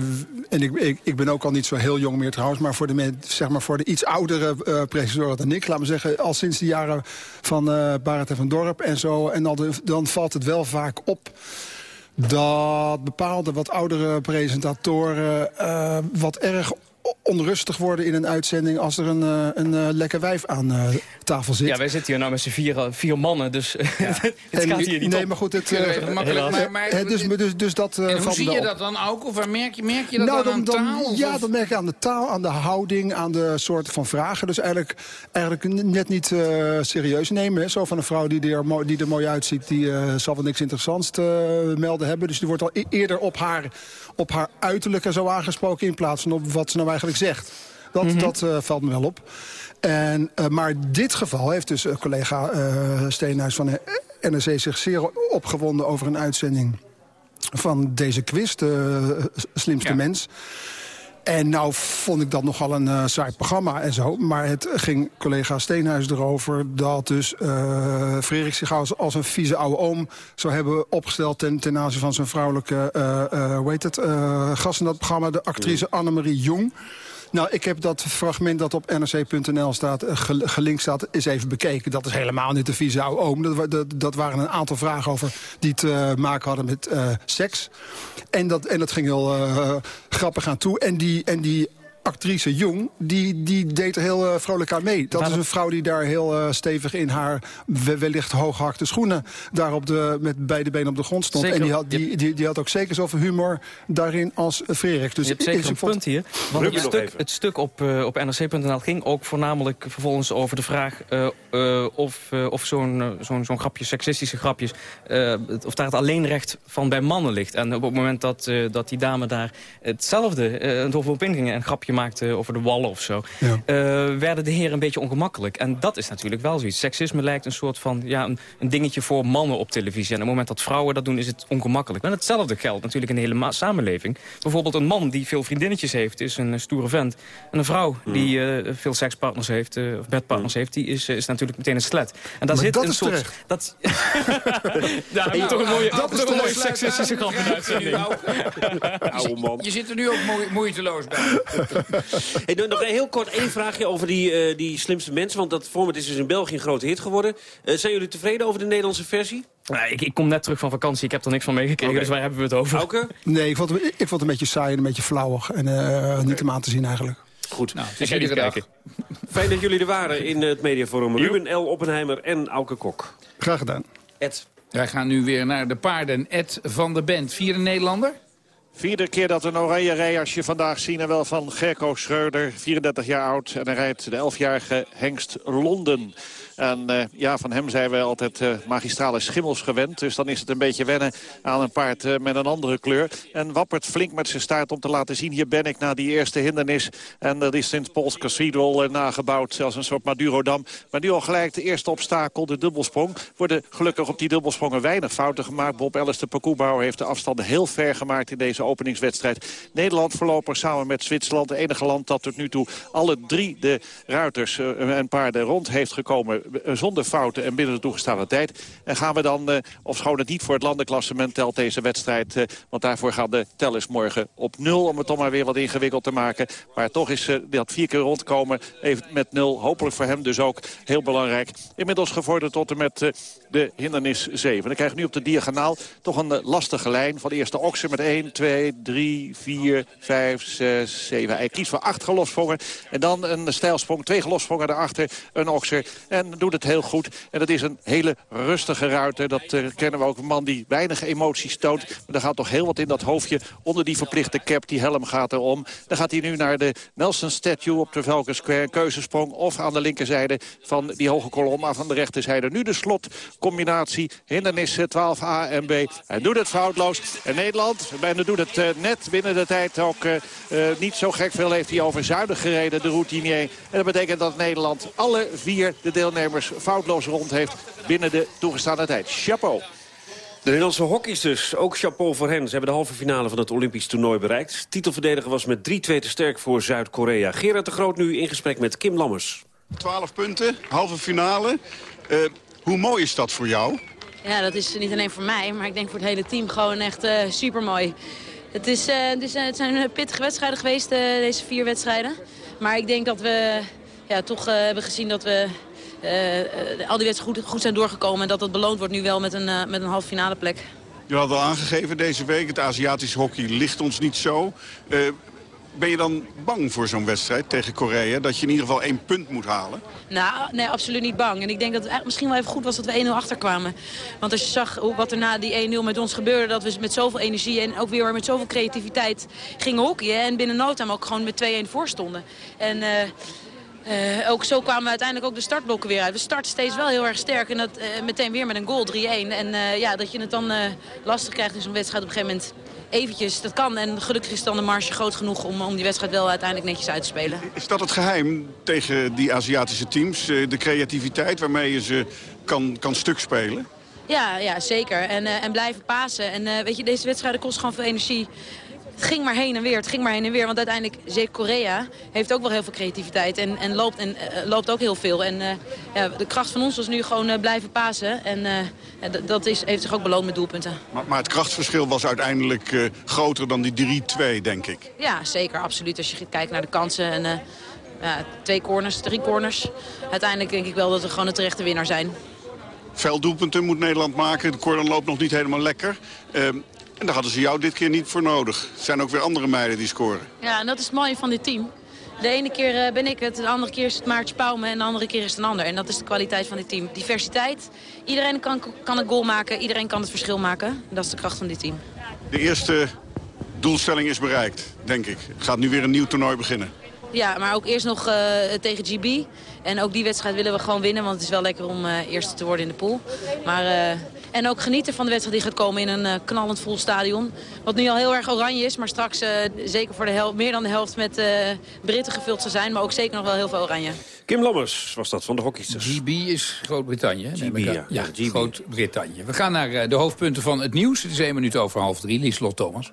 en ik, ik, ik, ben ook al niet zo heel jong meer trouwens... maar voor de, zeg maar voor de iets oudere uh, presentatoren dan ik... laat me zeggen, al sinds de jaren van uh, Barend en van Dorp en zo... en dan, dan valt het wel vaak op dat bepaalde wat oudere presentatoren uh, wat erg onrustig worden in een uitzending als er een, uh, een uh, lekker wijf aan uh, tafel zit. Ja, wij zitten hier nou met z'n vier, vier mannen, dus ja. het en, gaat hier niet Nee, op. maar goed, het, makkelijk, maar, maar, dus, dus, dus dat en hoe zie je op. dat dan ook? Of merk je, merk je dat nou, dan, aan dan, taal? Ja, dat merk je aan de taal, aan de houding, aan de soorten van vragen. Dus eigenlijk, eigenlijk net niet serieus nemen. Hè. Zo van een vrouw die er, mooi, die er mooi uitziet, die zal wel niks interessants te melden hebben. Dus die wordt al eerder op haar, op haar uiterlijk en zo aangesproken in plaats van op wat ze nou eigenlijk zegt. Dat, mm -hmm. dat uh, valt me wel op. En, uh, maar dit geval heeft dus uh, collega Steenhuis van NRC zich zeer opgewonden over een uitzending van deze quiz, de slimste ja. mens. En nou vond ik dat nogal een uh, saai programma en zo. Maar het ging collega Steenhuis erover dat dus uh, Frederik zich als, als een vieze oude oom zou hebben opgesteld ten, ten aanzien van zijn vrouwelijke, uh, hoe heet het, gast in dat programma, de actrice Annemarie Jong. Nou, ik heb dat fragment dat op nrc.nl staat, gelinkt staat, eens even bekeken. Dat is helemaal niet de vieze oom. Dat, dat, dat waren een aantal vragen over die te maken hadden met uh, seks. En dat, en dat ging heel uh, grappig aan toe. En die, en die actrice Jong, die, die deed er heel uh, vrolijk aan mee. Dat is een vrouw die daar heel uh, stevig in haar wellicht hooghakte schoenen... daar op de, met beide benen op de grond stond. Zeker. En die had, die, die, die had ook zeker zoveel humor daarin als Frederik. Dus je hebt zeker een vond... punt hier. Want het stuk, het stuk op, uh, op nrc.nl ging ook voornamelijk vervolgens over de vraag... of, of zo'n zo'n zo'n grapje, seksistische grapjes... of daar het alleenrecht van bij mannen ligt. En op het moment dat, dat die dame daar hetzelfde het over op ingingen... en grapje maakte over de wallen of zo... Ja. Uh, werden de heren een beetje ongemakkelijk. En dat is natuurlijk wel zoiets. Seksisme lijkt een soort van ja, een, een dingetje voor mannen op televisie. En op het moment dat vrouwen dat doen, is het ongemakkelijk. En hetzelfde geldt natuurlijk in de hele samenleving. Bijvoorbeeld een man die veel vriendinnetjes heeft, is een stoere vent. En een vrouw Hmm. die uh, veel sekspartners heeft, uh, of bedpartners heeft... die is, is natuurlijk meteen een slet. En daar maar zit dat een is soort... terecht. Dat, daar toch een mooie, dat is toch een mooie seksistische grap in de uitzending. Oude man. Je zit er nu ook moe moeiteloos bij. Hey, nog heel kort één vraagje over die, uh, die slimste mensen. Want dat format is dus in België een grote hit geworden. Uh, zijn jullie tevreden over de Nederlandse versie? Nou, ik, ik, kom net terug van vakantie, ik heb er niks van meegekregen, okay. dus waar hebben we het over? Auke? Nee, ik vond, het, ik vond het een beetje saai en een beetje flauwig. En uh, okay. niet om aan te zien eigenlijk. Goed, nou, ik ga kijken. Fijn dat jullie er waren in het mediaforum. Ruben L. Oppenheimer en Auke Kok. Graag gedaan. Ed. Wij gaan nu weer naar de paarden. Ed van de Bent, vierde Nederlander? Vierde keer dat een oranje rijasje vandaag zien. En wel van Gerco Schreuder, 34 jaar oud. En hij rijdt de 11-jarige Hengst Londen. En uh, ja, van hem zijn we altijd uh, magistrale schimmels gewend. Dus dan is het een beetje wennen aan een paard uh, met een andere kleur. En wappert flink met zijn staart om te laten zien... hier ben ik na die eerste hindernis. En dat is St. Paul's Cathedral nagebouwd als een soort Madurodam. Maar nu al gelijk de eerste obstakel, de dubbelsprong. Worden gelukkig op die dubbelsprongen weinig fouten gemaakt. Bob Ellis, de parcoursbouwer, heeft de afstanden heel ver gemaakt... in deze openingswedstrijd. Nederland voorlopig samen met Zwitserland. Het enige land dat tot nu toe alle drie de ruiters en paarden rond heeft gekomen zonder fouten en binnen de toegestane tijd. En gaan we dan, uh, ofschoon het niet voor het landenklassement telt deze wedstrijd... Uh, want daarvoor gaan de tellers morgen op nul... om het toch maar weer wat ingewikkeld te maken. Maar toch is dat vier keer rondkomen even met nul. Hopelijk voor hem dus ook heel belangrijk. Inmiddels gevorderd tot en met de hindernis 7. Dan krijg je nu op de diagonaal toch een lastige lijn... van de eerste okser met 1, 2, 3, 4, 5, 6, 7. Hij kiest voor acht gelossprongen. En dan een stijlsprong, twee gelossprongen daarachter, een okser. En doet het heel goed. En dat is een hele rustige ruiter. Dat uh, kennen we ook. Een man die weinig emoties toont. Maar er gaat toch heel wat in dat hoofdje. Onder die verplichte cap, die helm gaat erom. Dan gaat hij nu naar de Nelson Statue op de Velken Square. Keuzesprong of aan de linkerzijde van die hoge kolom. Maar van de rechterzijde nu de slotcombinatie. Hindernissen 12a en b. Hij doet het foutloos. En Nederland, bijna doet het uh, net binnen de tijd ook uh, niet zo gek veel. Heeft hij over zuinig gereden, de routinier. En dat betekent dat Nederland alle vier de deelnemers foutloos rond heeft binnen de toegestane tijd. Chapeau. De Nederlandse hockey's dus. Ook chapeau voor hen. Ze hebben de halve finale van het Olympisch toernooi bereikt. Titelverdediger was met 3-2 te sterk voor Zuid-Korea. Gerard de Groot nu in gesprek met Kim Lammers. 12 punten, halve finale. Uh, hoe mooi is dat voor jou? Ja, dat is niet alleen voor mij, maar ik denk voor het hele team gewoon echt uh, super mooi. Het, is, uh, dus, het zijn pittige wedstrijden geweest, deze vier wedstrijden. Maar ik denk dat we ja, toch hebben gezien dat we al die wedstrijden goed, goed, zijn doorgekomen... en dat dat beloond wordt nu wel met een, met een halve finale plek. Je had al aangegeven deze week, het Aziatische hockey ligt ons niet zo. Ben je dan bang voor zo'n wedstrijd tegen Korea? Dat je in ieder geval één punt moet halen? Nou, nee, absoluut niet bang. En ik denk dat het misschien wel even goed was dat we 1-0 achterkwamen. Want als je zag wat er na die 1-0 met ons gebeurde... dat we met zoveel energie en ook weer met zoveel creativiteit gingen hockeyen. En binnen no ook gewoon met 2-1 voor stonden. En... Uh, uh, ook zo kwamen we uiteindelijk ook de startblokken weer uit. We starten steeds wel heel erg sterk. En dat uh, meteen weer met een goal, 3-1. En ja, dat je het dan lastig krijgt in zo'n wedstrijd op een gegeven moment eventjes. Dat kan. En gelukkig is dan de marge groot genoeg om, om die wedstrijd wel uiteindelijk netjes uit te spelen. Is dat het geheim tegen die Aziatische teams? De creativiteit waarmee je ze kan, kan stuk spelen? Ja, ja zeker. En, en blijven pasen. En weet je, deze wedstrijden kosten gewoon veel energie. Het ging maar heen en weer, het ging maar heen en weer. Want uiteindelijk, zeker Korea heeft ook wel heel veel creativiteit. En, en, loopt, en uh, loopt ook heel veel. En ja, de kracht van ons was nu gewoon uh, blijven pasen. En dat is, heeft zich ook beloond met doelpunten. Maar, maar het krachtverschil was uiteindelijk groter dan die 3-2, denk ik. Ja, zeker, absoluut. Als je kijkt naar de kansen en ja, twee corners, drie corners. Uiteindelijk denk ik wel dat we gewoon de terechte winnaar zijn. Veel doelpunten moet Nederland maken. De corner loopt nog niet helemaal lekker. Ehm, en daar hadden ze jou dit keer niet voor nodig. Er zijn ook weer andere meiden die scoren. Ja, en dat is het mooie van dit team. De ene keer eh, ben ik het, de andere keer is het Maartje Pauwme en de andere keer is het een ander. En dat is de kwaliteit van dit team. Diversiteit. Iedereen kan, kan een goal maken, iedereen kan het verschil maken. Dat is de kracht van dit team. De eerste doelstelling is bereikt, denk ik. Het gaat nu weer een nieuw toernooi beginnen. Ja, maar ook eerst nog uh, tegen GB. En ook die wedstrijd willen we gewoon winnen, want het is wel lekker om uh, eerste te worden in de pool. Maar, uh, en ook genieten van de wedstrijd die gaat komen in een knallend vol stadion. Wat nu al heel erg oranje is, maar straks zeker voor de helft, meer dan de helft met Britten gevuld zal zijn. Maar ook zeker nog wel heel veel oranje. Kim Lammers was dat van de hockeysters. GB is Groot-Brittannië. GB, ja. ja Groot-Brittannië. We gaan naar de hoofdpunten van het nieuws. Het is één minuut over half drie. Lieslot Thomas.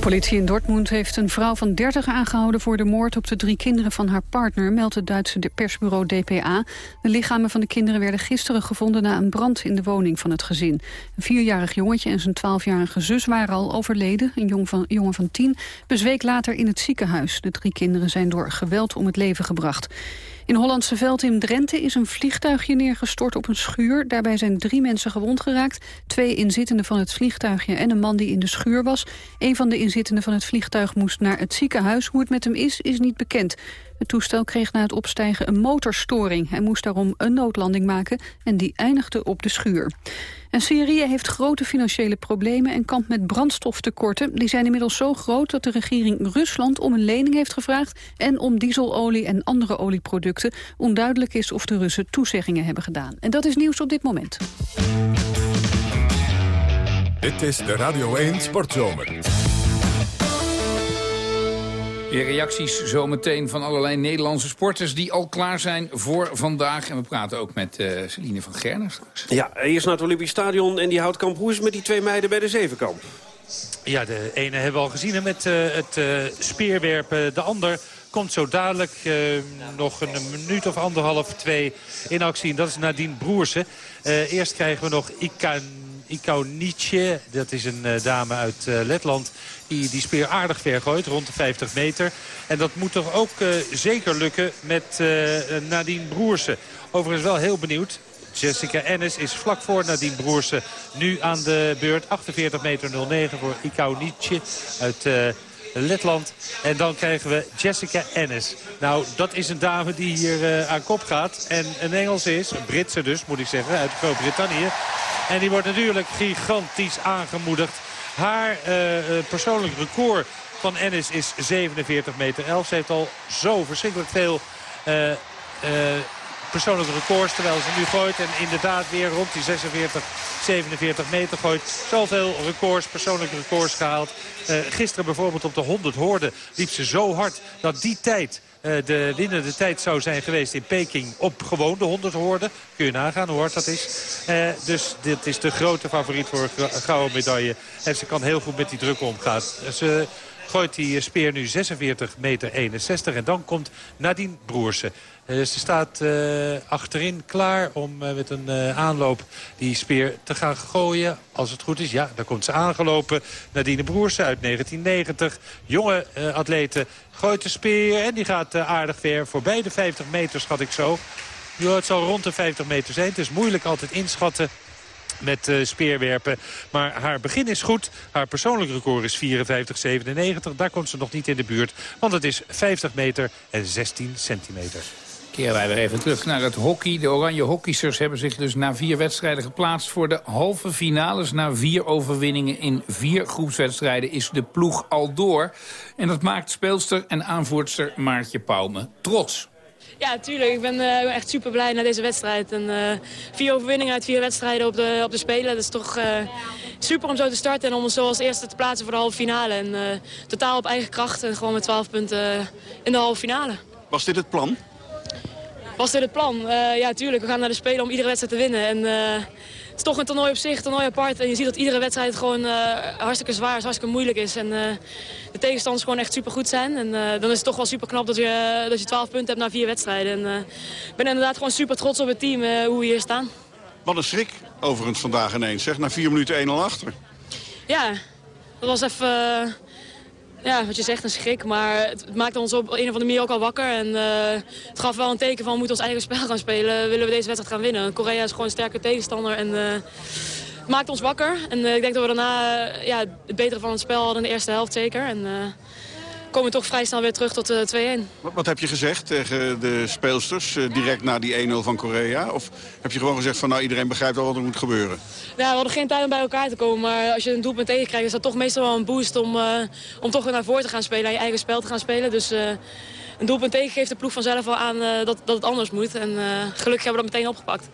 Politie in Dortmund heeft een vrouw van 30 aangehouden... voor de moord op de drie kinderen van haar partner, meldt het Duitse persbureau DPA. De lichamen van de kinderen werden gisteren gevonden... na een brand in de woning van het gezin. Een vierjarig jongetje en zijn twaalfjarige zus waren al overleden. Een jong van, jongen van tien bezweek later in het ziekenhuis. De drie kinderen zijn door geweld om het leven gebracht. In Hollandse Veld in Drenthe is een vliegtuigje neergestort op een schuur. Daarbij zijn drie mensen gewond geraakt. Twee inzittenden van het vliegtuigje en een man die in de schuur was. Een van de inzittenden van het vliegtuig moest naar het ziekenhuis. Hoe het met hem is, is niet bekend. Het toestel kreeg na het opstijgen een motorstoring. Hij moest daarom een noodlanding maken en die eindigde op de schuur. En Syrië heeft grote financiële problemen en kampt met brandstoftekorten. Die zijn inmiddels zo groot dat de regering Rusland om een lening heeft gevraagd... en om dieselolie en andere olieproducten. Onduidelijk is of de Russen toezeggingen hebben gedaan. En dat is nieuws op dit moment. Dit is de Radio 1 Sportzomer. Weer reacties zometeen van allerlei Nederlandse sporters... die al klaar zijn voor vandaag. En we praten ook met uh, Celine van Gerner straks. Ja, eerst naar het Olympisch Stadion en die houtkamp. Hoe is het met die twee meiden bij de Zevenkamp? Ja, de ene hebben we al gezien hè, met uh, het uh, speerwerpen. De ander komt zo dadelijk nog een minuut of anderhalf, twee in actie. En dat is Nadine Broersen. eerst krijgen we nog Ikan Ikaunice. Dat is een uh, dame uit uh, Letland die die speer aardig ver gooit, rond de 50 meter. En dat moet toch ook uh, zeker lukken met Nadine Broersen. Overigens wel heel benieuwd. Jessica Ennis is vlak voor Nadine Broersen nu aan de beurt. 48 meter 09 voor Ikaunice uit Letland. En dan krijgen we Jessica Ennis. Nou, dat is een dame die hier uh, aan kop gaat. En een Engelse is, een Britse dus, moet ik zeggen, uit Groot-Brittannië. En die wordt natuurlijk gigantisch aangemoedigd. Haar uh, persoonlijk record van Ennis is 47 meter 11. Ze heeft al zo verschrikkelijk veel... Uh, persoonlijke records. Terwijl ze nu gooit en inderdaad weer rond die 46, 47 meter gooit. Zoveel records, persoonlijke records gehaald. Uh, gisteren bijvoorbeeld op de 100 hoorde liep ze zo hard dat die tijd... Uh, de winnende tijd zou zijn geweest in Peking op gewoon de 100 hoorde. Kun je nagaan hoe hard dat is. Uh, dus dit is de grote favoriet voor een gouden medaille. En ze kan heel goed met die druk omgaan. Ze gooit die speer nu 46 meter 61. En dan komt Nadine Broersen. Uh, ze staat uh, achterin klaar om met een aanloop die speer te gaan gooien. Als het goed is, ja, daar komt ze aangelopen. Nadine Broersen uit 1990. Jonge atleten gooit de speer en die gaat aardig ver. Voorbij de 50 meter schat ik zo. Het zal rond de 50 meter zijn. Het is moeilijk altijd inschatten met uh, speerwerpen. Maar haar begin is goed. Haar persoonlijk record is 54,97. Daar komt ze nog niet in de buurt. Want het is 50 meter en 16 centimeter. Keren wij weer even terug naar het hockey. De oranje hockeysters hebben zich dus na vier wedstrijden geplaatst... voor de halve finales. Na vier overwinningen in vier groepswedstrijden is de ploeg al door. En dat maakt speelster en aanvoerster Maartje Pauwme trots. Ja, tuurlijk. Ik ben uh, echt super blij na deze wedstrijd. En, uh, vier overwinningen uit vier wedstrijden op de, op de Spelen. Dat is toch uh, super om zo te starten en om ons zo als eerste te plaatsen voor de halve finale. En totaal op eigen kracht en gewoon met 12 punten in de halve finale. Was dit het plan? Was dit het plan? ja, tuurlijk. We gaan naar de Spelen om iedere wedstrijd te winnen. En, is toch een toernooi op zich, toernooi apart. En je ziet dat iedere wedstrijd gewoon hartstikke zwaar is, hartstikke moeilijk is. En de tegenstanders gewoon echt super goed zijn. En dan is het toch wel super knap dat je, dat je 12 punten hebt na vier wedstrijden. En ik ben inderdaad gewoon super trots op het team, hoe we hier staan. Wat een schrik overigens vandaag ineens, zeg. Na vier minuten 1-0 achter. Ja, dat was even... Ja, wat je zegt, een schrik. Maar het maakte ons op een of andere manier ook al wakker. En uh, het gaf wel een teken van, we moeten ons eigen spel gaan spelen. Willen we deze wedstrijd gaan winnen? Korea is gewoon een sterke tegenstander. En uh, het maakt ons wakker. En uh, ik denk dat we daarna ja, het betere van het spel hadden in de eerste helft zeker. En komen we toch vrij snel weer terug tot 2-1. Wat, wat, heb je gezegd tegen de speelsters direct na die 1-0 van Korea? Of heb je gewoon gezegd van nou iedereen begrijpt wel wat er moet gebeuren? Ja, we hadden geen tijd om bij elkaar te komen. Maar als je een doelpunt tegenkrijgt is dat toch meestal wel een boost om, uh, om toch weer naar voren te gaan spelen. En je eigen spel te gaan spelen. Dus een doelpunt tegen geeft de ploeg vanzelf al aan uh, dat, dat het anders moet. En gelukkig hebben we dat meteen opgepakt.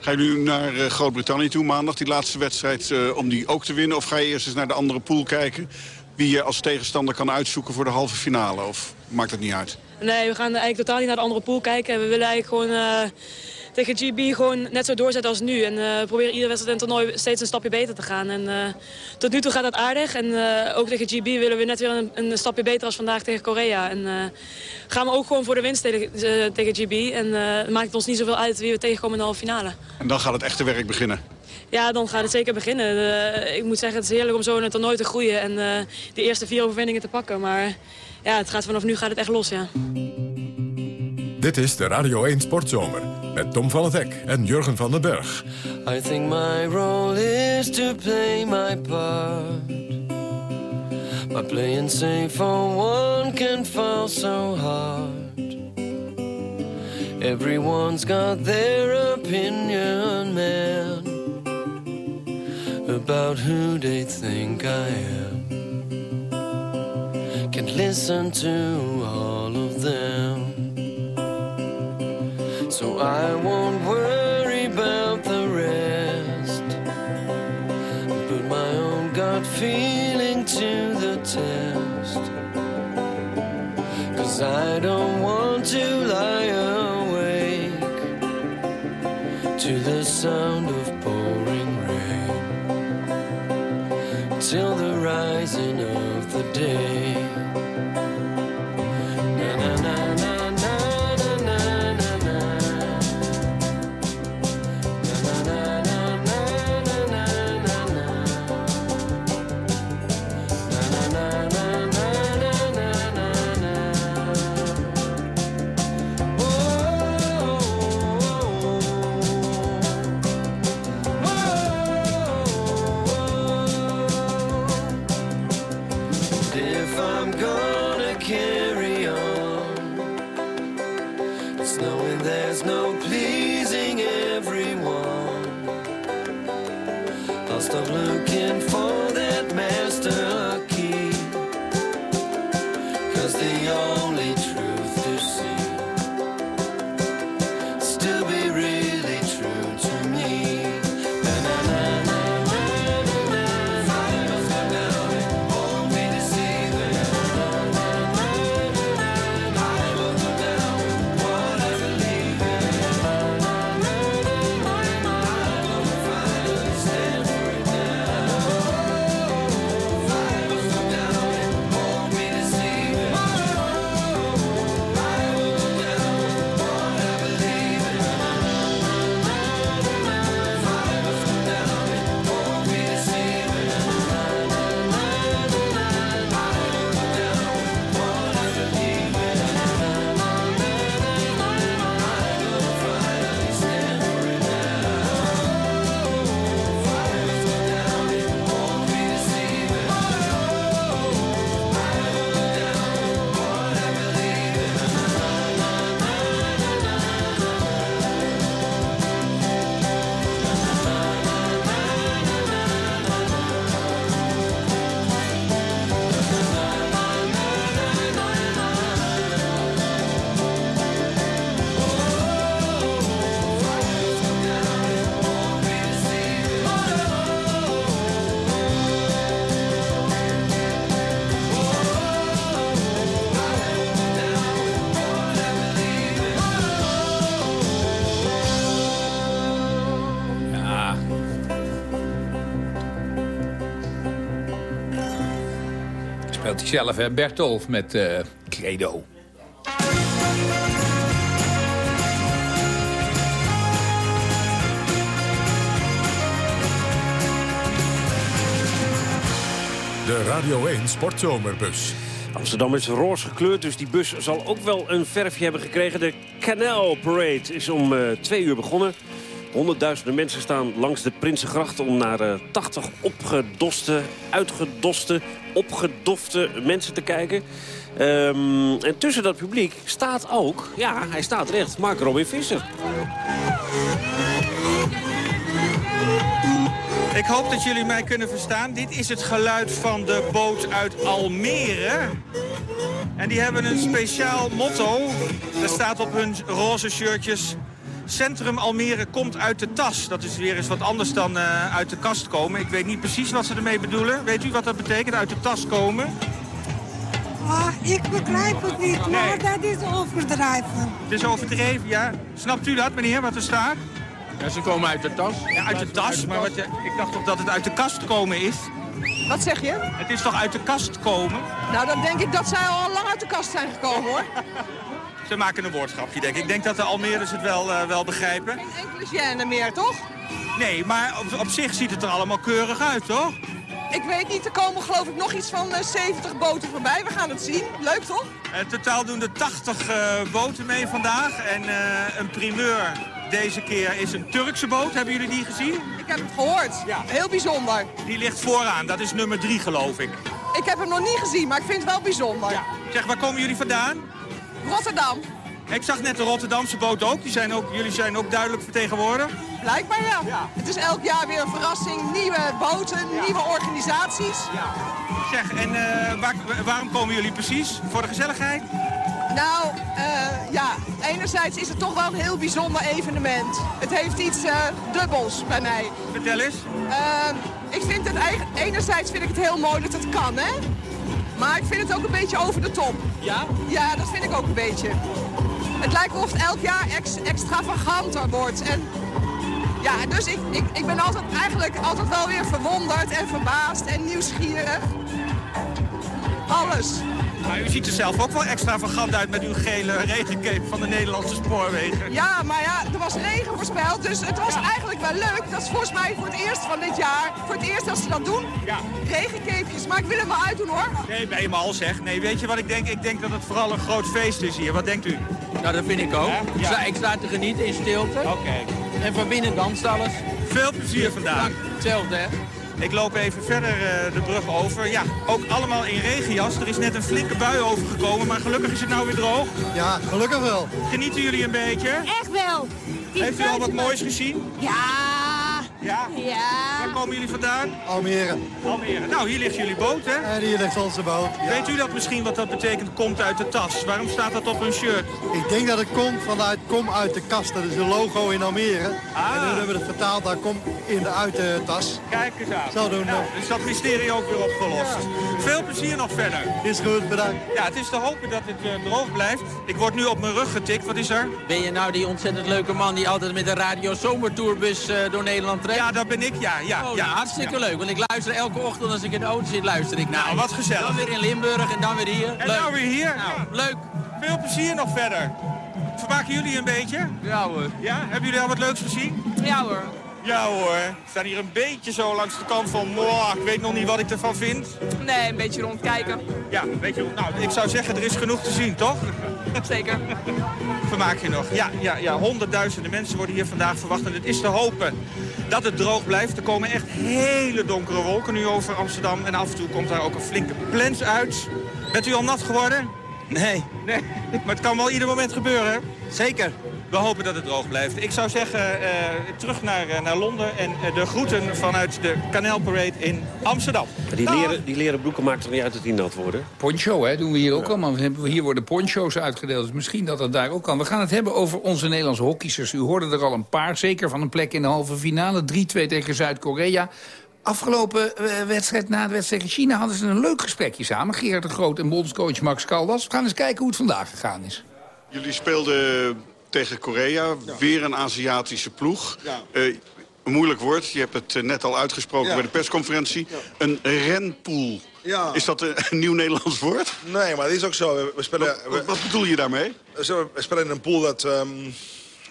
Ga je nu naar Groot-Brittannië toe maandag, die laatste wedstrijd, om die ook te winnen? Of ga je eerst eens naar de andere pool kijken? Wie je als tegenstander kan uitzoeken voor de halve finale? Of maakt dat niet uit? Nee, we gaan eigenlijk totaal niet naar de andere pool kijken. We willen eigenlijk gewoon tegen GB gewoon net zo doorzetten als nu. En uh, proberen iedere wedstrijd en toernooi steeds een stapje beter te gaan. En uh, tot nu toe gaat dat aardig. En ook tegen GB willen we net weer een, een, stapje beter als vandaag tegen Korea. En gaan we ook gewoon voor de winst tegen, tegen GB. En het maakt ons niet zoveel uit wie we tegenkomen in de halve finale. En dan gaat het echte werk beginnen? Ja, dan gaat het zeker beginnen. ik moet zeggen, het is heerlijk om zo in het toernooi te groeien. En de eerste vier overwinningen te pakken. Maar ja, het gaat vanaf nu gaat het echt los, ja. Dit is de Radio 1 Sportzomer met Tom van het Hek en Jurgen van den Berg. I think my role is to play my part. By playing safe for one can fall so hard. Everyone's got their opinion, man. About who they think I am. Can't listen to all of them. So I won't worry about the rest. Put my own gut feeling to the test. Cause I don't want to lie awake to the sound of till the rising of the day. Hij zelf, hè? Bertolf met eh, Credo. De Radio 1 Sportzomerbus. Amsterdam is roze gekleurd, dus die bus zal ook wel een verfje hebben gekregen. De Canal Parade is om eh, twee uur begonnen. Honderdduizenden mensen staan langs de Prinsengracht... om naar eh, 80 opgedoste, uitgedoste, opgedofte mensen te kijken. Ehm, en tussen dat publiek staat ook, ja, hij staat recht, Mark Robin Visser. Ik hoop dat jullie mij kunnen verstaan. Dit is het geluid van de boot uit Almere. En die hebben een speciaal motto. Dat staat op hun roze shirtjes. Centrum Almere komt uit de tas. Dat is weer eens wat anders dan eh, uit de kast komen. Ik weet niet precies wat ze ermee bedoelen. Weet u wat dat betekent, uit de tas komen? Ah, ik begrijp het niet, maar dat is overdrijven. Het is overdreven, ja. Snapt u dat, meneer, wat er staat? Ja, ze komen uit de tas. Ja, uit de tas, maar wat, je- ik dacht toch dat het uit de kast komen is? Wat zeg je? Het is toch uit de kast komen? Nou, dan denk ik dat zij al lang uit de kast zijn gekomen, hoor. Ze maken een woordgrapje, denk ik. Ik denk dat de Almeerders het wel, eh, wel begrijpen. Geen enkele gêne meer, toch? Nee, maar op, op zich ziet het er allemaal keurig uit, toch? Ik weet niet, er komen geloof ik nog iets van eh, 70 boten voorbij. We gaan het zien. Leuk, toch? In totaal doen er 80 eh, boten mee vandaag. En eh, een primeur deze keer is een Turkse boot. Hebben jullie die gezien? Ik heb het gehoord. Ja. Heel bijzonder. Die ligt vooraan. Dat is nummer 3, geloof ik. Ik heb hem nog niet gezien, maar ik vind het wel bijzonder. Zeg, waar komen jullie vandaan? Rotterdam. Ik zag net de Rotterdamse boot ook. Die zijn ook jullie zijn ook duidelijk vertegenwoordigd. Blijkbaar ja. Het is elk jaar weer een verrassing. Nieuwe boten, nieuwe organisaties. Zeg, en eh, waar- waarom komen jullie precies? Voor de gezelligheid? Nou, eh, ja, enerzijds is het toch wel een heel bijzonder evenement. Het heeft iets eh, dubbels bij mij. Vertel eens. Eh, ik vind het eigen, enerzijds vind ik het heel mooi dat het kan, hè? Maar ik vind het ook een beetje over de top. Ja? Ja, dat vind ik ook een beetje. Het lijkt of het elk jaar ex, extravaganter wordt. En ja, dus ik, ik, ik ben altijd, eigenlijk altijd wel weer verwonderd en verbaasd en nieuwsgierig. Alles. Maar u ziet er zelf ook wel extravagant uit met uw gele regencape van de Nederlandse spoorwegen. Ja, maar ja, er was regen voorspeld, dus het was eigenlijk wel leuk. Dat is volgens mij voor het eerst van dit jaar, voor het eerst dat ze dat doen. Ja. Regencapejes, maar ik wil hem wel uitdoen hoor. Nee, bij je mal zeg. Nee, weet je wat ik denk? Ik denk dat het vooral een groot feest is hier. Wat denkt u? Nou, dat vind ik ook. Ja? Ik, sta, ik sta te genieten in stilte. Oké. En van binnen danst alles. Veel plezier vandaag. Dank. Hetzelfde, hè? Ik loop even verder eh, de brug over. Ja, ook allemaal in regenjas. Er is net een flinke bui overgekomen, maar gelukkig is het nou weer droog. Ja, gelukkig wel. Genieten jullie een beetje? Echt wel. Die Heeft u al wat moois gezien? Ja. Ja? Ja. Waar komen jullie vandaan? Almere. Almere. Nou, hier ligt jullie boot, hè? En hier ligt onze boot. Ja. Weet u dat misschien wat dat betekent, komt uit de tas? Waarom staat dat op hun shirt? Ik denk dat het komt vanuit kom uit de kast. Dat is een logo in Almere. Ah. En dan hebben we het vertaald naar kom in de uit de tas. Kijk eens aan. Zo doen we. Nou, is dat mysterie ook weer opgelost. Veel plezier nog verder. Is goed, bedankt. Ja, het is te hopen dat het eh, droog blijft. Ik word nu op mijn rug getikt. Wat is er? Ben je nou die ontzettend leuke man die altijd met de radio zomertourbus eh, door Nederland trekt? Ja, dat ben ik, ja. ja, Oh, ja. nou, hartstikke leuk, want ik luister elke ochtend als ik in de auto zit, luister ik naar. Nou, wat gezellig. Dan weer in Limburg en dan weer hier. En leuk. nou weer hier. Nou, leuk. Veel plezier nog verder. Vermaken jullie een beetje? Ja hoor. Ja? Hebben jullie al wat leuks gezien? Ja hoor. Ja hoor. We staan hier een beetje zo langs de kant van... Ik weet nog niet wat ik ervan vind. Nee, een beetje rondkijken. Ja, weet je, nou, ik zou zeggen, er is genoeg te zien, toch? Zeker. Vermaak je nog? Ja, ja, ja, honderdduizenden mensen worden hier vandaag verwacht. En het is te hopen dat het droog blijft. Er komen echt hele donkere wolken nu over Amsterdam. En af en toe komt daar ook een flinke plens uit. Bent u al nat geworden? Nee. Nee, maar het kan wel ieder moment gebeuren. hè? Zeker. We hopen dat het droog blijft. Ik zou zeggen, eh, terug naar, eh, naar Londen en eh, de groeten vanuit de Canal Parade in Amsterdam. Die Dag. leren, die leren broeken maakt er niet uit dat die nat worden. Poncho, hè, doen we hier ook allemaal. We hebben- Hier worden poncho's uitgedeeld, dus misschien dat dat daar ook kan. We gaan het hebben over onze Nederlandse hockeysters. U hoorde er al een paar, zeker van een plek in de halve finale. 3-2 tegen Zuid-Korea. Afgelopen wedstrijd, na de wedstrijd in China... hadden ze een leuk gesprekje samen. Gerard de Groot en bondscoach Max Caldas. We gaan eens kijken hoe het vandaag gegaan is. Jullie speelden tegen Korea, weer een Aziatische ploeg. Eh, een moeilijk woord, je hebt het eh, net al uitgesproken Ja. bij de persconferentie. Een renpool. Is dat een, een nieuw Nederlands woord? Nee, maar dat is ook zo. We, we spelen, Wat, wat bedoel je daarmee? we, spelen in een pool dat... ehm,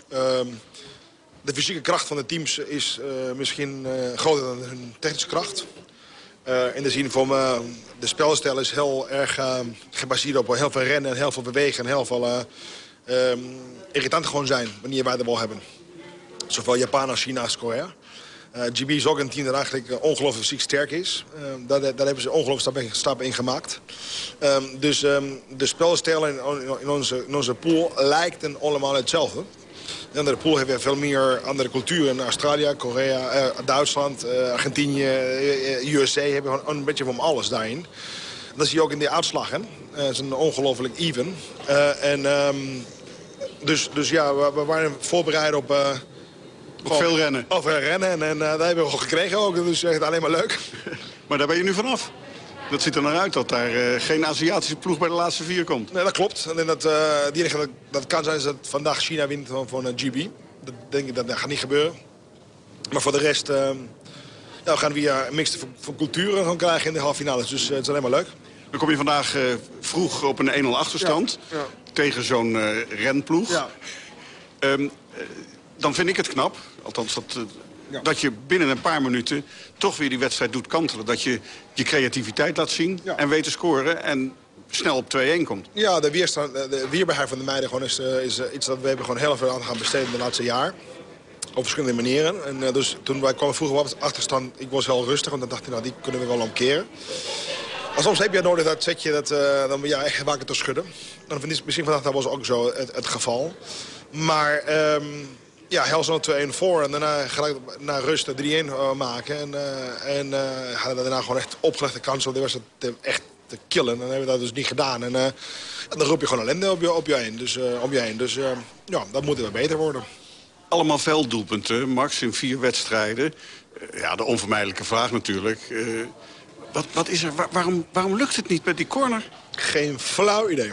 ehm, de fysieke kracht van de teams is eh, misschien eh, groter dan hun technische kracht. Eh, in de zin van eh, de spelstijl is heel erg eh, gebaseerd op heel veel rennen, heel veel bewegen en heel veel eh, ehm, irritant gewoon zijn wanneer wij de bal hebben. Zowel Japan als China als Korea. Eh, GB is ook een team dat eigenlijk eh, ongelooflijk fysiek sterk is. Ehm, daar, daar hebben ze ongelooflijk stappen in, gemaakt. Ehm, dus de spelstijl in, in, onze, onze pool lijkt allemaal hetzelfde. In de pool hebben we veel meer andere culturen. Australië, Korea, eh, Duitsland, eh, Argentinië, eh, eh, USA hebben gewoon een beetje van alles daarin. Dat zie je ook in de uitslagen. Het is een ongelooflijk even. En, dus, dus ja, we, we waren voorbereid op... eh, Op veel rennen. Rennen. En, en eh, dat hebben we gewoon gekregen ook. Dus echt alleen maar leuk. Maar daar ben je nu vanaf. Dat ziet er naar uit dat daar eh, geen Aziatische ploeg bij de laatste vier komt. Nee, dat klopt. En dat, eh die enige dat, dat kan zijn is dat vandaag China wint van, van GB. Dat denk ik dat, dat gaat niet gebeuren. Maar voor de rest ja, we gaan we weer een mix van, van culturen gaan krijgen in de halve finales. Dus het is alleen maar leuk. Dan kom je vandaag vroeg op een 1-0 achterstand. Ja, ja. Tegen zo'n eh, renploeg. Ja. Ehm, eh, dan vind ik het knap, althans dat, eh, dat je binnen een paar minuten toch weer die wedstrijd doet kantelen. Dat je je creativiteit laat zien en weet te scoren en snel op 2-1 komt. Ja, de, weerstand, de- weerbaarheid van de meiden gewoon is, is iets dat we hebben gewoon heel veel aan gaan besteden de laatste jaar. Op verschillende manieren. En uh, dus toen wij kwamen vroeger op achterstand, ik was heel rustig. Want dan dacht ik, nou, die kunnen we wel omkeren. Maar soms heb je nodig dat zetje dat uh, dan ja, echt wakker te schudden. En misschien vandaag dat was ook zo het, het geval. Maar um, ja, heel snel 2-1 voor. En daarna gelijk naar rust 3-1 uh, maken. En, uh, en hadden daarna gewoon echt opgelegde kansen om wedstrijd te, echt te killen. En dan hebben we dat dus niet gedaan. En, dan roep je gewoon ellende op je, op je heen. Dus, om je heen. dus ja, dat moet wel beter worden. Allemaal velddoelpunten, Max, in vier wedstrijden. Ja, de onvermijdelijke vraag natuurlijk. Wat, wat is er? Waar, waarom, waarom lukt het niet met die corner? Geen flauw idee.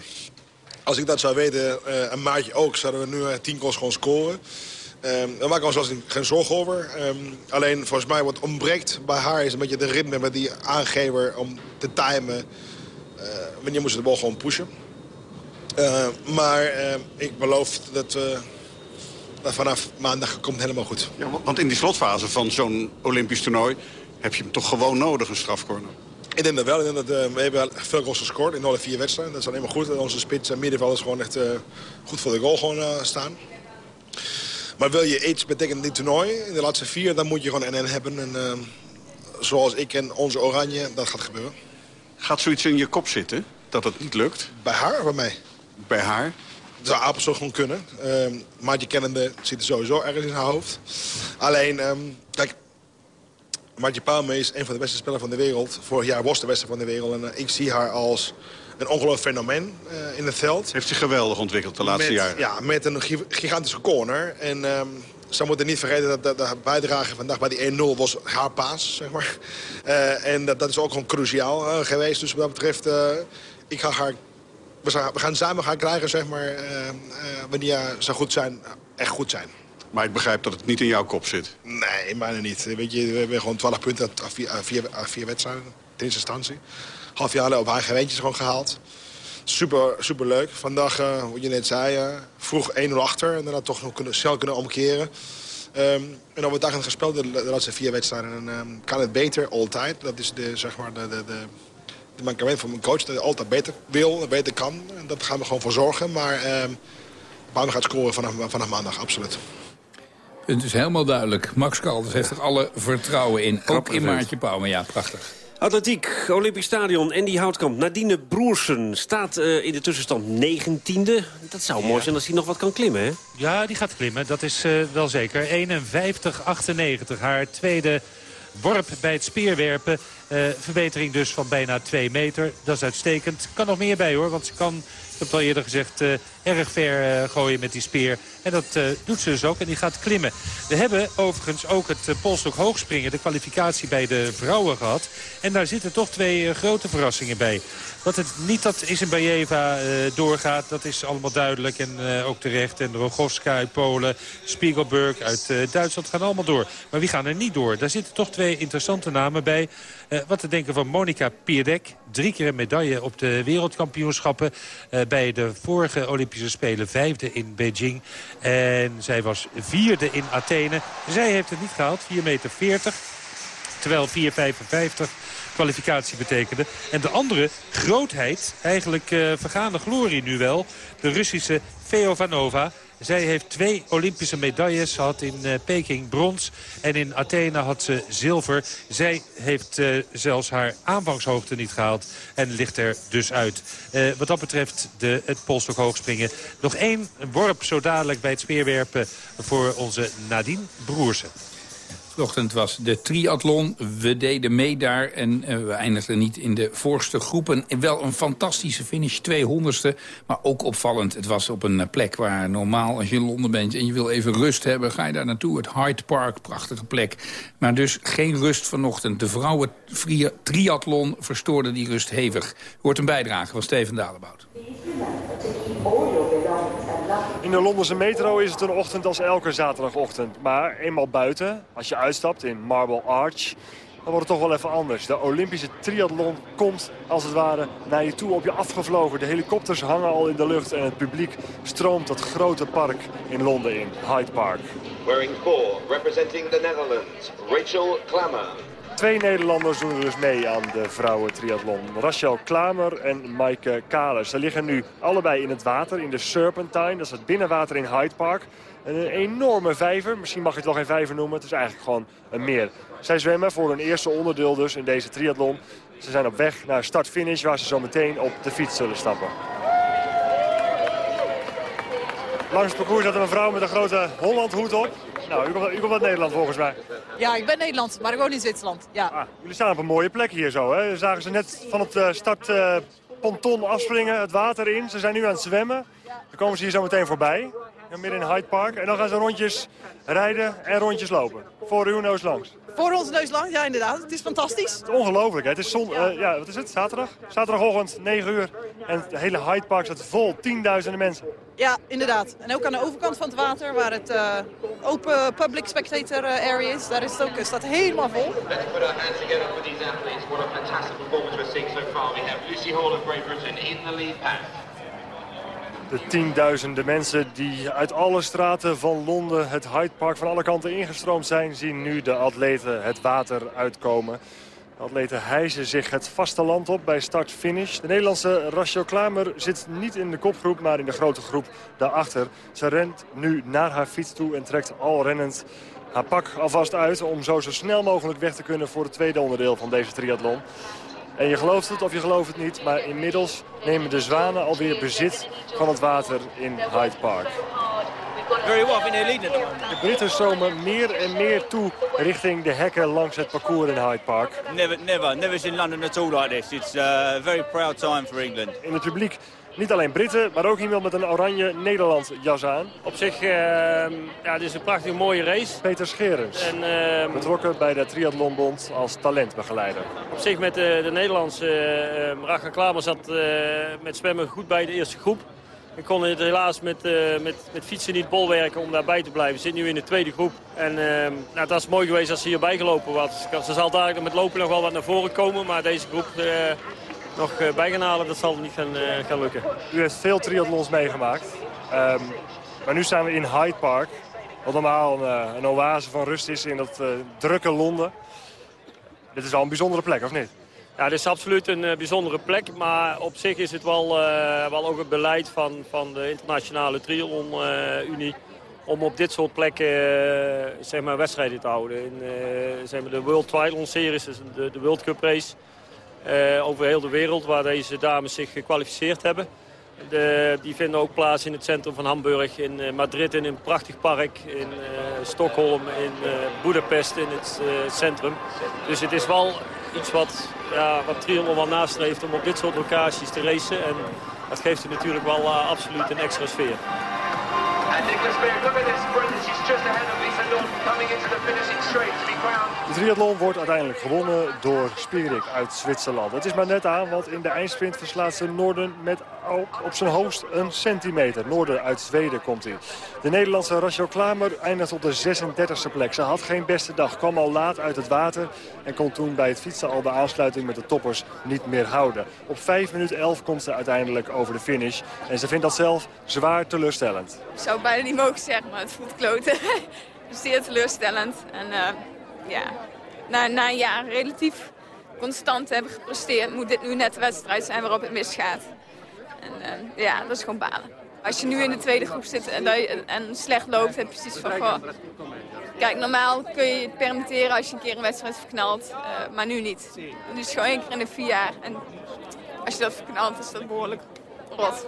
Als ik dat zou weten, uh, een maatje ook, zouden we nu uh, tien goals gewoon scoren. Um, daar maken we ons zelfs geen zorgen over. Um, alleen volgens mij wat ontbreekt bij haar is een beetje de ritme met die aangever om te timen. Uh, wanneer moest ze de bal gewoon pushen. Uh, maar ik beloof dat, dat vanaf maandag komt helemaal goed. Ja, want in die slotfase van zo'n Olympisch toernooi heb je hem toch gewoon nodig, een strafcorner? Ik denk dat wel. Ik denk dat, uh, we hebben veel goals gescoord in alle vier wedstrijden. Dat is alleen maar goed. Onze spits en middenvelders gewoon echt uh, goed voor de goal gewoon, uh, staan. Maar wil je iets betekenen in dit toernooi, in de laatste vier, dan moet je gewoon NN hebben. En ehm, zoals ik en onze Oranje, dat gaat gebeuren. Gaat zoiets in je kop zitten, dat het niet lukt? Bij haar of bij mij? Bij haar? Dat zou Apelso gewoon kunnen. Um, Maatje kennende zit er sowieso ergens in haar hoofd. Alleen, um, kijk, Martje Palme is een van de beste spelers van de wereld. Vorig jaar was de beste van de wereld. En uh, ik zie haar als een ongelooflijk fenomeen uh, in het veld. Heeft zich geweldig ontwikkeld de laatste jaren. Ja, met een gigantische corner. En um, ze moeten niet vergeten dat de, de bijdrage vandaag bij die 1-0 was haar paas, zeg maar. Uh, en dat, dat, is ook gewoon cruciaal geweest. Dus wat dat betreft, ik ga haar... We, gaan, we gaan samen gaan krijgen, zeg maar, wanneer ze goed zijn, echt goed zijn. Maar ik begrijp dat het niet in jouw kop zit. Nee, bijna niet. Weet je, we hebben gewoon 12 punten uit vier, vier, vier wedstrijden. In eerste instantie. Half jaar op haar gewentjes gewoon gehaald. Super, super leuk. Vandaag, uh, hoe je net zei, uh, vroeg 1-0 achter. En daarna toch nog kunnen, snel kunnen omkeren. Um, en over het dag gespeeld, de, laatste vier wedstrijden. En, um, kan het beter, altijd. Dat is de, zeg maar, de, de, de, de mankement van mijn coach. Dat hij altijd beter wil, beter kan. En dat gaan we gewoon voor zorgen. Maar um, Bouwen gaat scoren vanaf, vanaf maandag, absoluut. Het is helemaal duidelijk. Max Kalders heeft er alle vertrouwen in. Ook in Maartje Pauwme, ja, prachtig. Atletiek, Olympisch Stadion en die houtkamp. Nadine Broersen staat uh, in de tussenstand 19e. Dat zou mooi zijn als hij nog wat kan klimmen, hè? Ja, die gaat klimmen, dat is uh, wel zeker. 51-98, haar tweede worp bij het speerwerpen. Uh, verbetering dus van bijna 2 meter. Dat is uitstekend. Kan nog meer bij hoor, want ze kan, ik heb het al eerder gezegd... erg ver eh, gooien met die speer. En dat eh, doet ze dus ook en die gaat klimmen. We hebben overigens ook het uh, polstok hoogspringen, de kwalificatie bij de vrouwen gehad. En daar zitten toch twee eh, grote verrassingen bij. Dat het niet dat Isenbajeva doorgaat, dat is allemaal duidelijk en ook terecht. En Rogowska uit Polen, Spiegelberg uit Duitsland gaan allemaal door. Maar wie gaan er niet door? Daar zitten toch twee interessante namen bij. Wat te denken van Monika Pierdek. Drie keer een medaille op de wereldkampioenschappen. Bij de vorige Olympische Spelen vijfde in Beijing. En zij was vierde in Athene. Zij heeft het niet gehaald, 4,40 meter. 40, terwijl 4,55 kwalificatie betekende. En de andere grootheid, eigenlijk uh, vergaande glorie nu wel... de Russische Feovanova. Zij heeft twee Olympische medailles. Ze had in uh, Peking brons en in Athene had ze zilver. Zij heeft uh, zelfs haar aanvangshoogte niet gehaald en ligt er dus uit. Uh, wat dat betreft de, het polstok hoogspringen. Nog één worp zo dadelijk bij het speerwerpen voor onze Nadine Broersen. Vanochtend was de triathlon. We deden mee daar en uh, we eindigden niet in de voorste groepen. Wel een fantastische finish, 200ste. Maar ook opvallend, het was op een plek waar normaal als je in Londen bent... en je wil even rust hebben, ga je daar naartoe. Het Hyde Park, prachtige plek. Maar dus geen rust vanochtend. De vrouwen triathlon verstoorde die rust hevig. Hoort een bijdrage van Steven Dalebout. In de Londense metro is het een ochtend als elke zaterdagochtend. Maar eenmaal buiten, als je uitstapt in Marble Arch... dan wordt het toch wel even anders. De Olympische triathlon komt als het ware naar je toe op je afgevlogen. De helikopters hangen al in de lucht en het publiek stroomt dat grote park in Londen in, Hyde Park. Wearing four, representing the Netherlands, Rachel Klammer. Twee Nederlanders doen dus mee aan de vrouwen triathlon. Rachel Klamer en Maaike Kalers. Ze liggen nu allebei in het water, in de Serpentine. Dat is het binnenwater in Hyde Park. Een enorme vijver, misschien mag je het wel geen vijver noemen. Het is eigenlijk gewoon een meer. Zij zwemmen voor hun eerste onderdeel dus in deze triathlon. Ze zijn op weg naar start-finish waar ze zo meteen op de fiets zullen stappen. Langs het parcours zat een vrouw met een grote Holland-hoed op. Nou, u komt, u komt uit Nederland volgens mij. Ja, ik ben Nederland, maar ik woon in Zwitserland. Ja. Ah, jullie staan op een mooie plek hier zo. Hè? We zagen ze net van het uh, startponton uh, afspringen, het water in. Ze zijn nu aan het zwemmen. Dan komen ze hier zo meteen voorbij, midden in Hyde Park. En dan gaan ze rondjes rijden en rondjes lopen. Voor uw neus langs. Voor onze neus lang, ja inderdaad. Het is fantastisch. Het is ongelooflijk. Hè? Het is zon, ja. Uh, ja, wat is het? Zaterdag? Zaterdagochtend, 9 uur. En het hele Hyde Park staat vol, tienduizenden mensen. Ja, inderdaad. En ook aan de overkant van het water, waar het uh, open public spectator uh, area is, daar is het ook, staat helemaal vol. Let's put our hands together for these athletes. What a fantastic performance we're seeing so far. We have Lucy Hall of Great Britain in the lead. De tienduizenden mensen die uit alle straten van Londen het Hyde Park van alle kanten ingestroomd zijn... zien nu de atleten het water uitkomen. De atleten hijsen zich het vasteland op bij start-finish. De Nederlandse Rachel Klamer zit niet in de kopgroep, maar in de grote groep daarachter. Ze rent nu naar haar fiets toe en trekt al rennend haar pak alvast uit... om zo zo snel mogelijk weg te kunnen voor het tweede onderdeel van deze triathlon. En je gelooft het of je gelooft het niet, maar inmiddels nemen de zwanen alweer bezit van het water in Hyde Park. Very well, I think they're leading De Britten stromen meer en meer toe richting de hekken langs het parcours in Hyde Park. Never, never, never seen London at all like this. It's a very proud time for England. In het publiek niet alleen Britten, maar ook iemand met een oranje Nederland jas aan. Op zich, uh, ja, het is een prachtige mooie race. Peter Scherens, en, uh, betrokken bij de Triathlonbond als talentbegeleider. Op zich met de, de Nederlandse uh, Rachel Klamer zat met zwemmen goed bij de eerste groep. Ik kon het helaas met, met, met fietsen niet bolwerken om daarbij te blijven. Zit nu in de tweede groep. En nou, dat is mooi geweest als ze hierbij gelopen was. Ze zal dadelijk met lopen nog wel wat naar voren komen, maar deze groep nog bij gaan halen, dat zal niet gaan, gaan lukken. U heeft veel triathlons meegemaakt. Um, maar nu staan we in Hyde Park. Wat normaal een, een oase van rust is in dat drukke Londen. Dit is al een bijzondere plek, of niet? Ja, dit is absoluut een uh, bijzondere plek. Maar op zich is het wel, wel ook het beleid van, van de internationale triathlon-unie... om op dit soort plekken zeg maar, wedstrijden te houden. In zeg maar, de World Triathlon Series, dus de, de World Cup race... Uh, over heel de wereld waar deze dames zich gekwalificeerd hebben. De, die vinden ook plaats in het centrum van Hamburg, in uh, Madrid in een prachtig park, in uh, Stockholm, in Budapest in het centrum. Dus het is wel iets wat, ja, wat wel nastreeft om op dit soort locaties te racen. En dat geeft je natuurlijk wel eh, absoluut een extra sfeer. De triathlon wordt uiteindelijk gewonnen door Spirik uit Zwitserland. Het is maar net aan, want in de eindsprint verslaat ze Noorden met op, op zijn hoogst een centimeter. Noorden uit Zweden komt hij. De Nederlandse Rachel Klamer eindigt op de 36e plek. Ze had geen beste dag, kwam al laat uit het water... en kon toen bij het fietsen al de aansluiting met de toppers niet meer houden. Op 5 minuten 11 komt ze uiteindelijk over de finish. En ze vindt dat zelf zwaar teleurstellend. Ik zou bijna niet mogen zeggen, maar het voelt kloten. Zeer teleurstellend. En eh, ja, na, na een jaar relatief constant hebben gepresteerd... moet dit nu net de wedstrijd zijn waarop het misgaat. En eh, ja, dat is gewoon balen. Als je nu in de tweede groep zit en, en slecht loopt, heb je precies van... Kijk, normaal kun je het permitteren als je een keer een wedstrijd verknalt, eh, maar nu niet. Nu is het gewoon één keer in de vier jaar. En als je dat verknalt, is dat behoorlijk rot.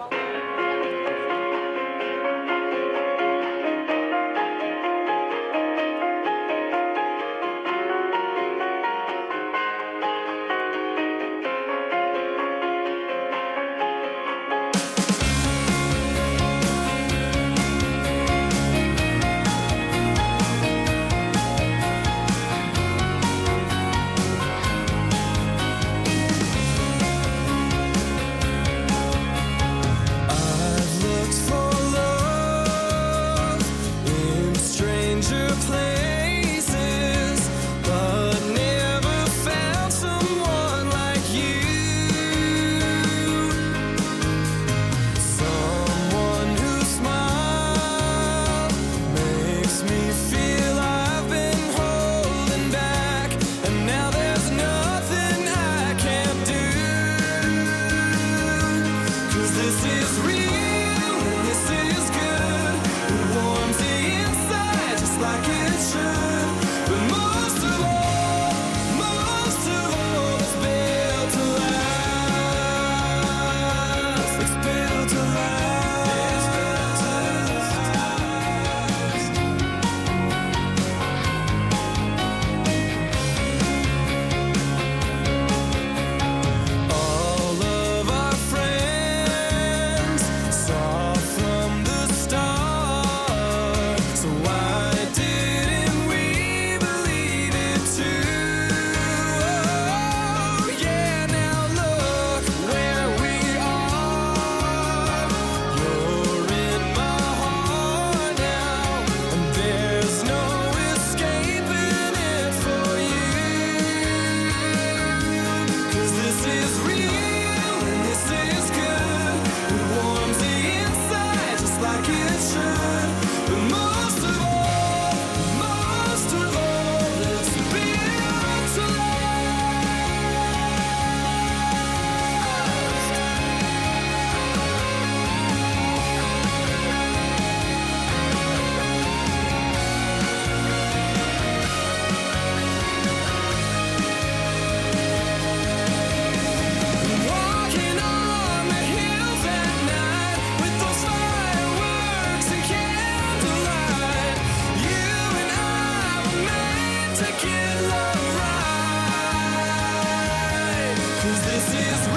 This is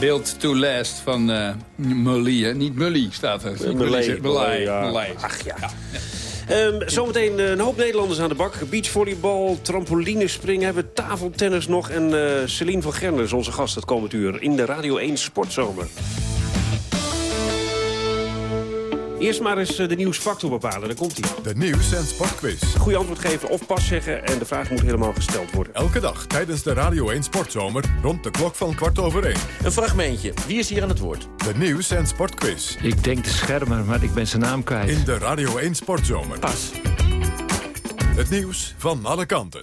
Build to Last van eh Mully. Niet Mully staat er. Mully, Mully. Mully. ja. Ach ja. Ehm, zometeen eh, een hoop Nederlanders aan de bak. Beachvolleybal, trampolinespringen hebben we, tafeltennis nog. En eh Celine van Gerner is onze gast het komend uur in de Radio 1 Sportzomer. Eerst maar eens eh, de nieuwsfactor bepalen, daar komt hij. De nieuws- en sportquiz. Goede antwoord geven of pas zeggen en de vraag moet helemaal gesteld worden. Elke dag tijdens de Radio 1 Sportzomer rond de klok van kwart over één. Een fragmentje. Wie is hier aan het woord? De nieuws- en sportquiz. Ik denk de schermer, maar ik ben zijn naam kwijt. In de Radio 1 Sportzomer. Pas. Het nieuws van alle kanten.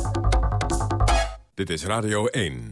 Dit is Radio 1.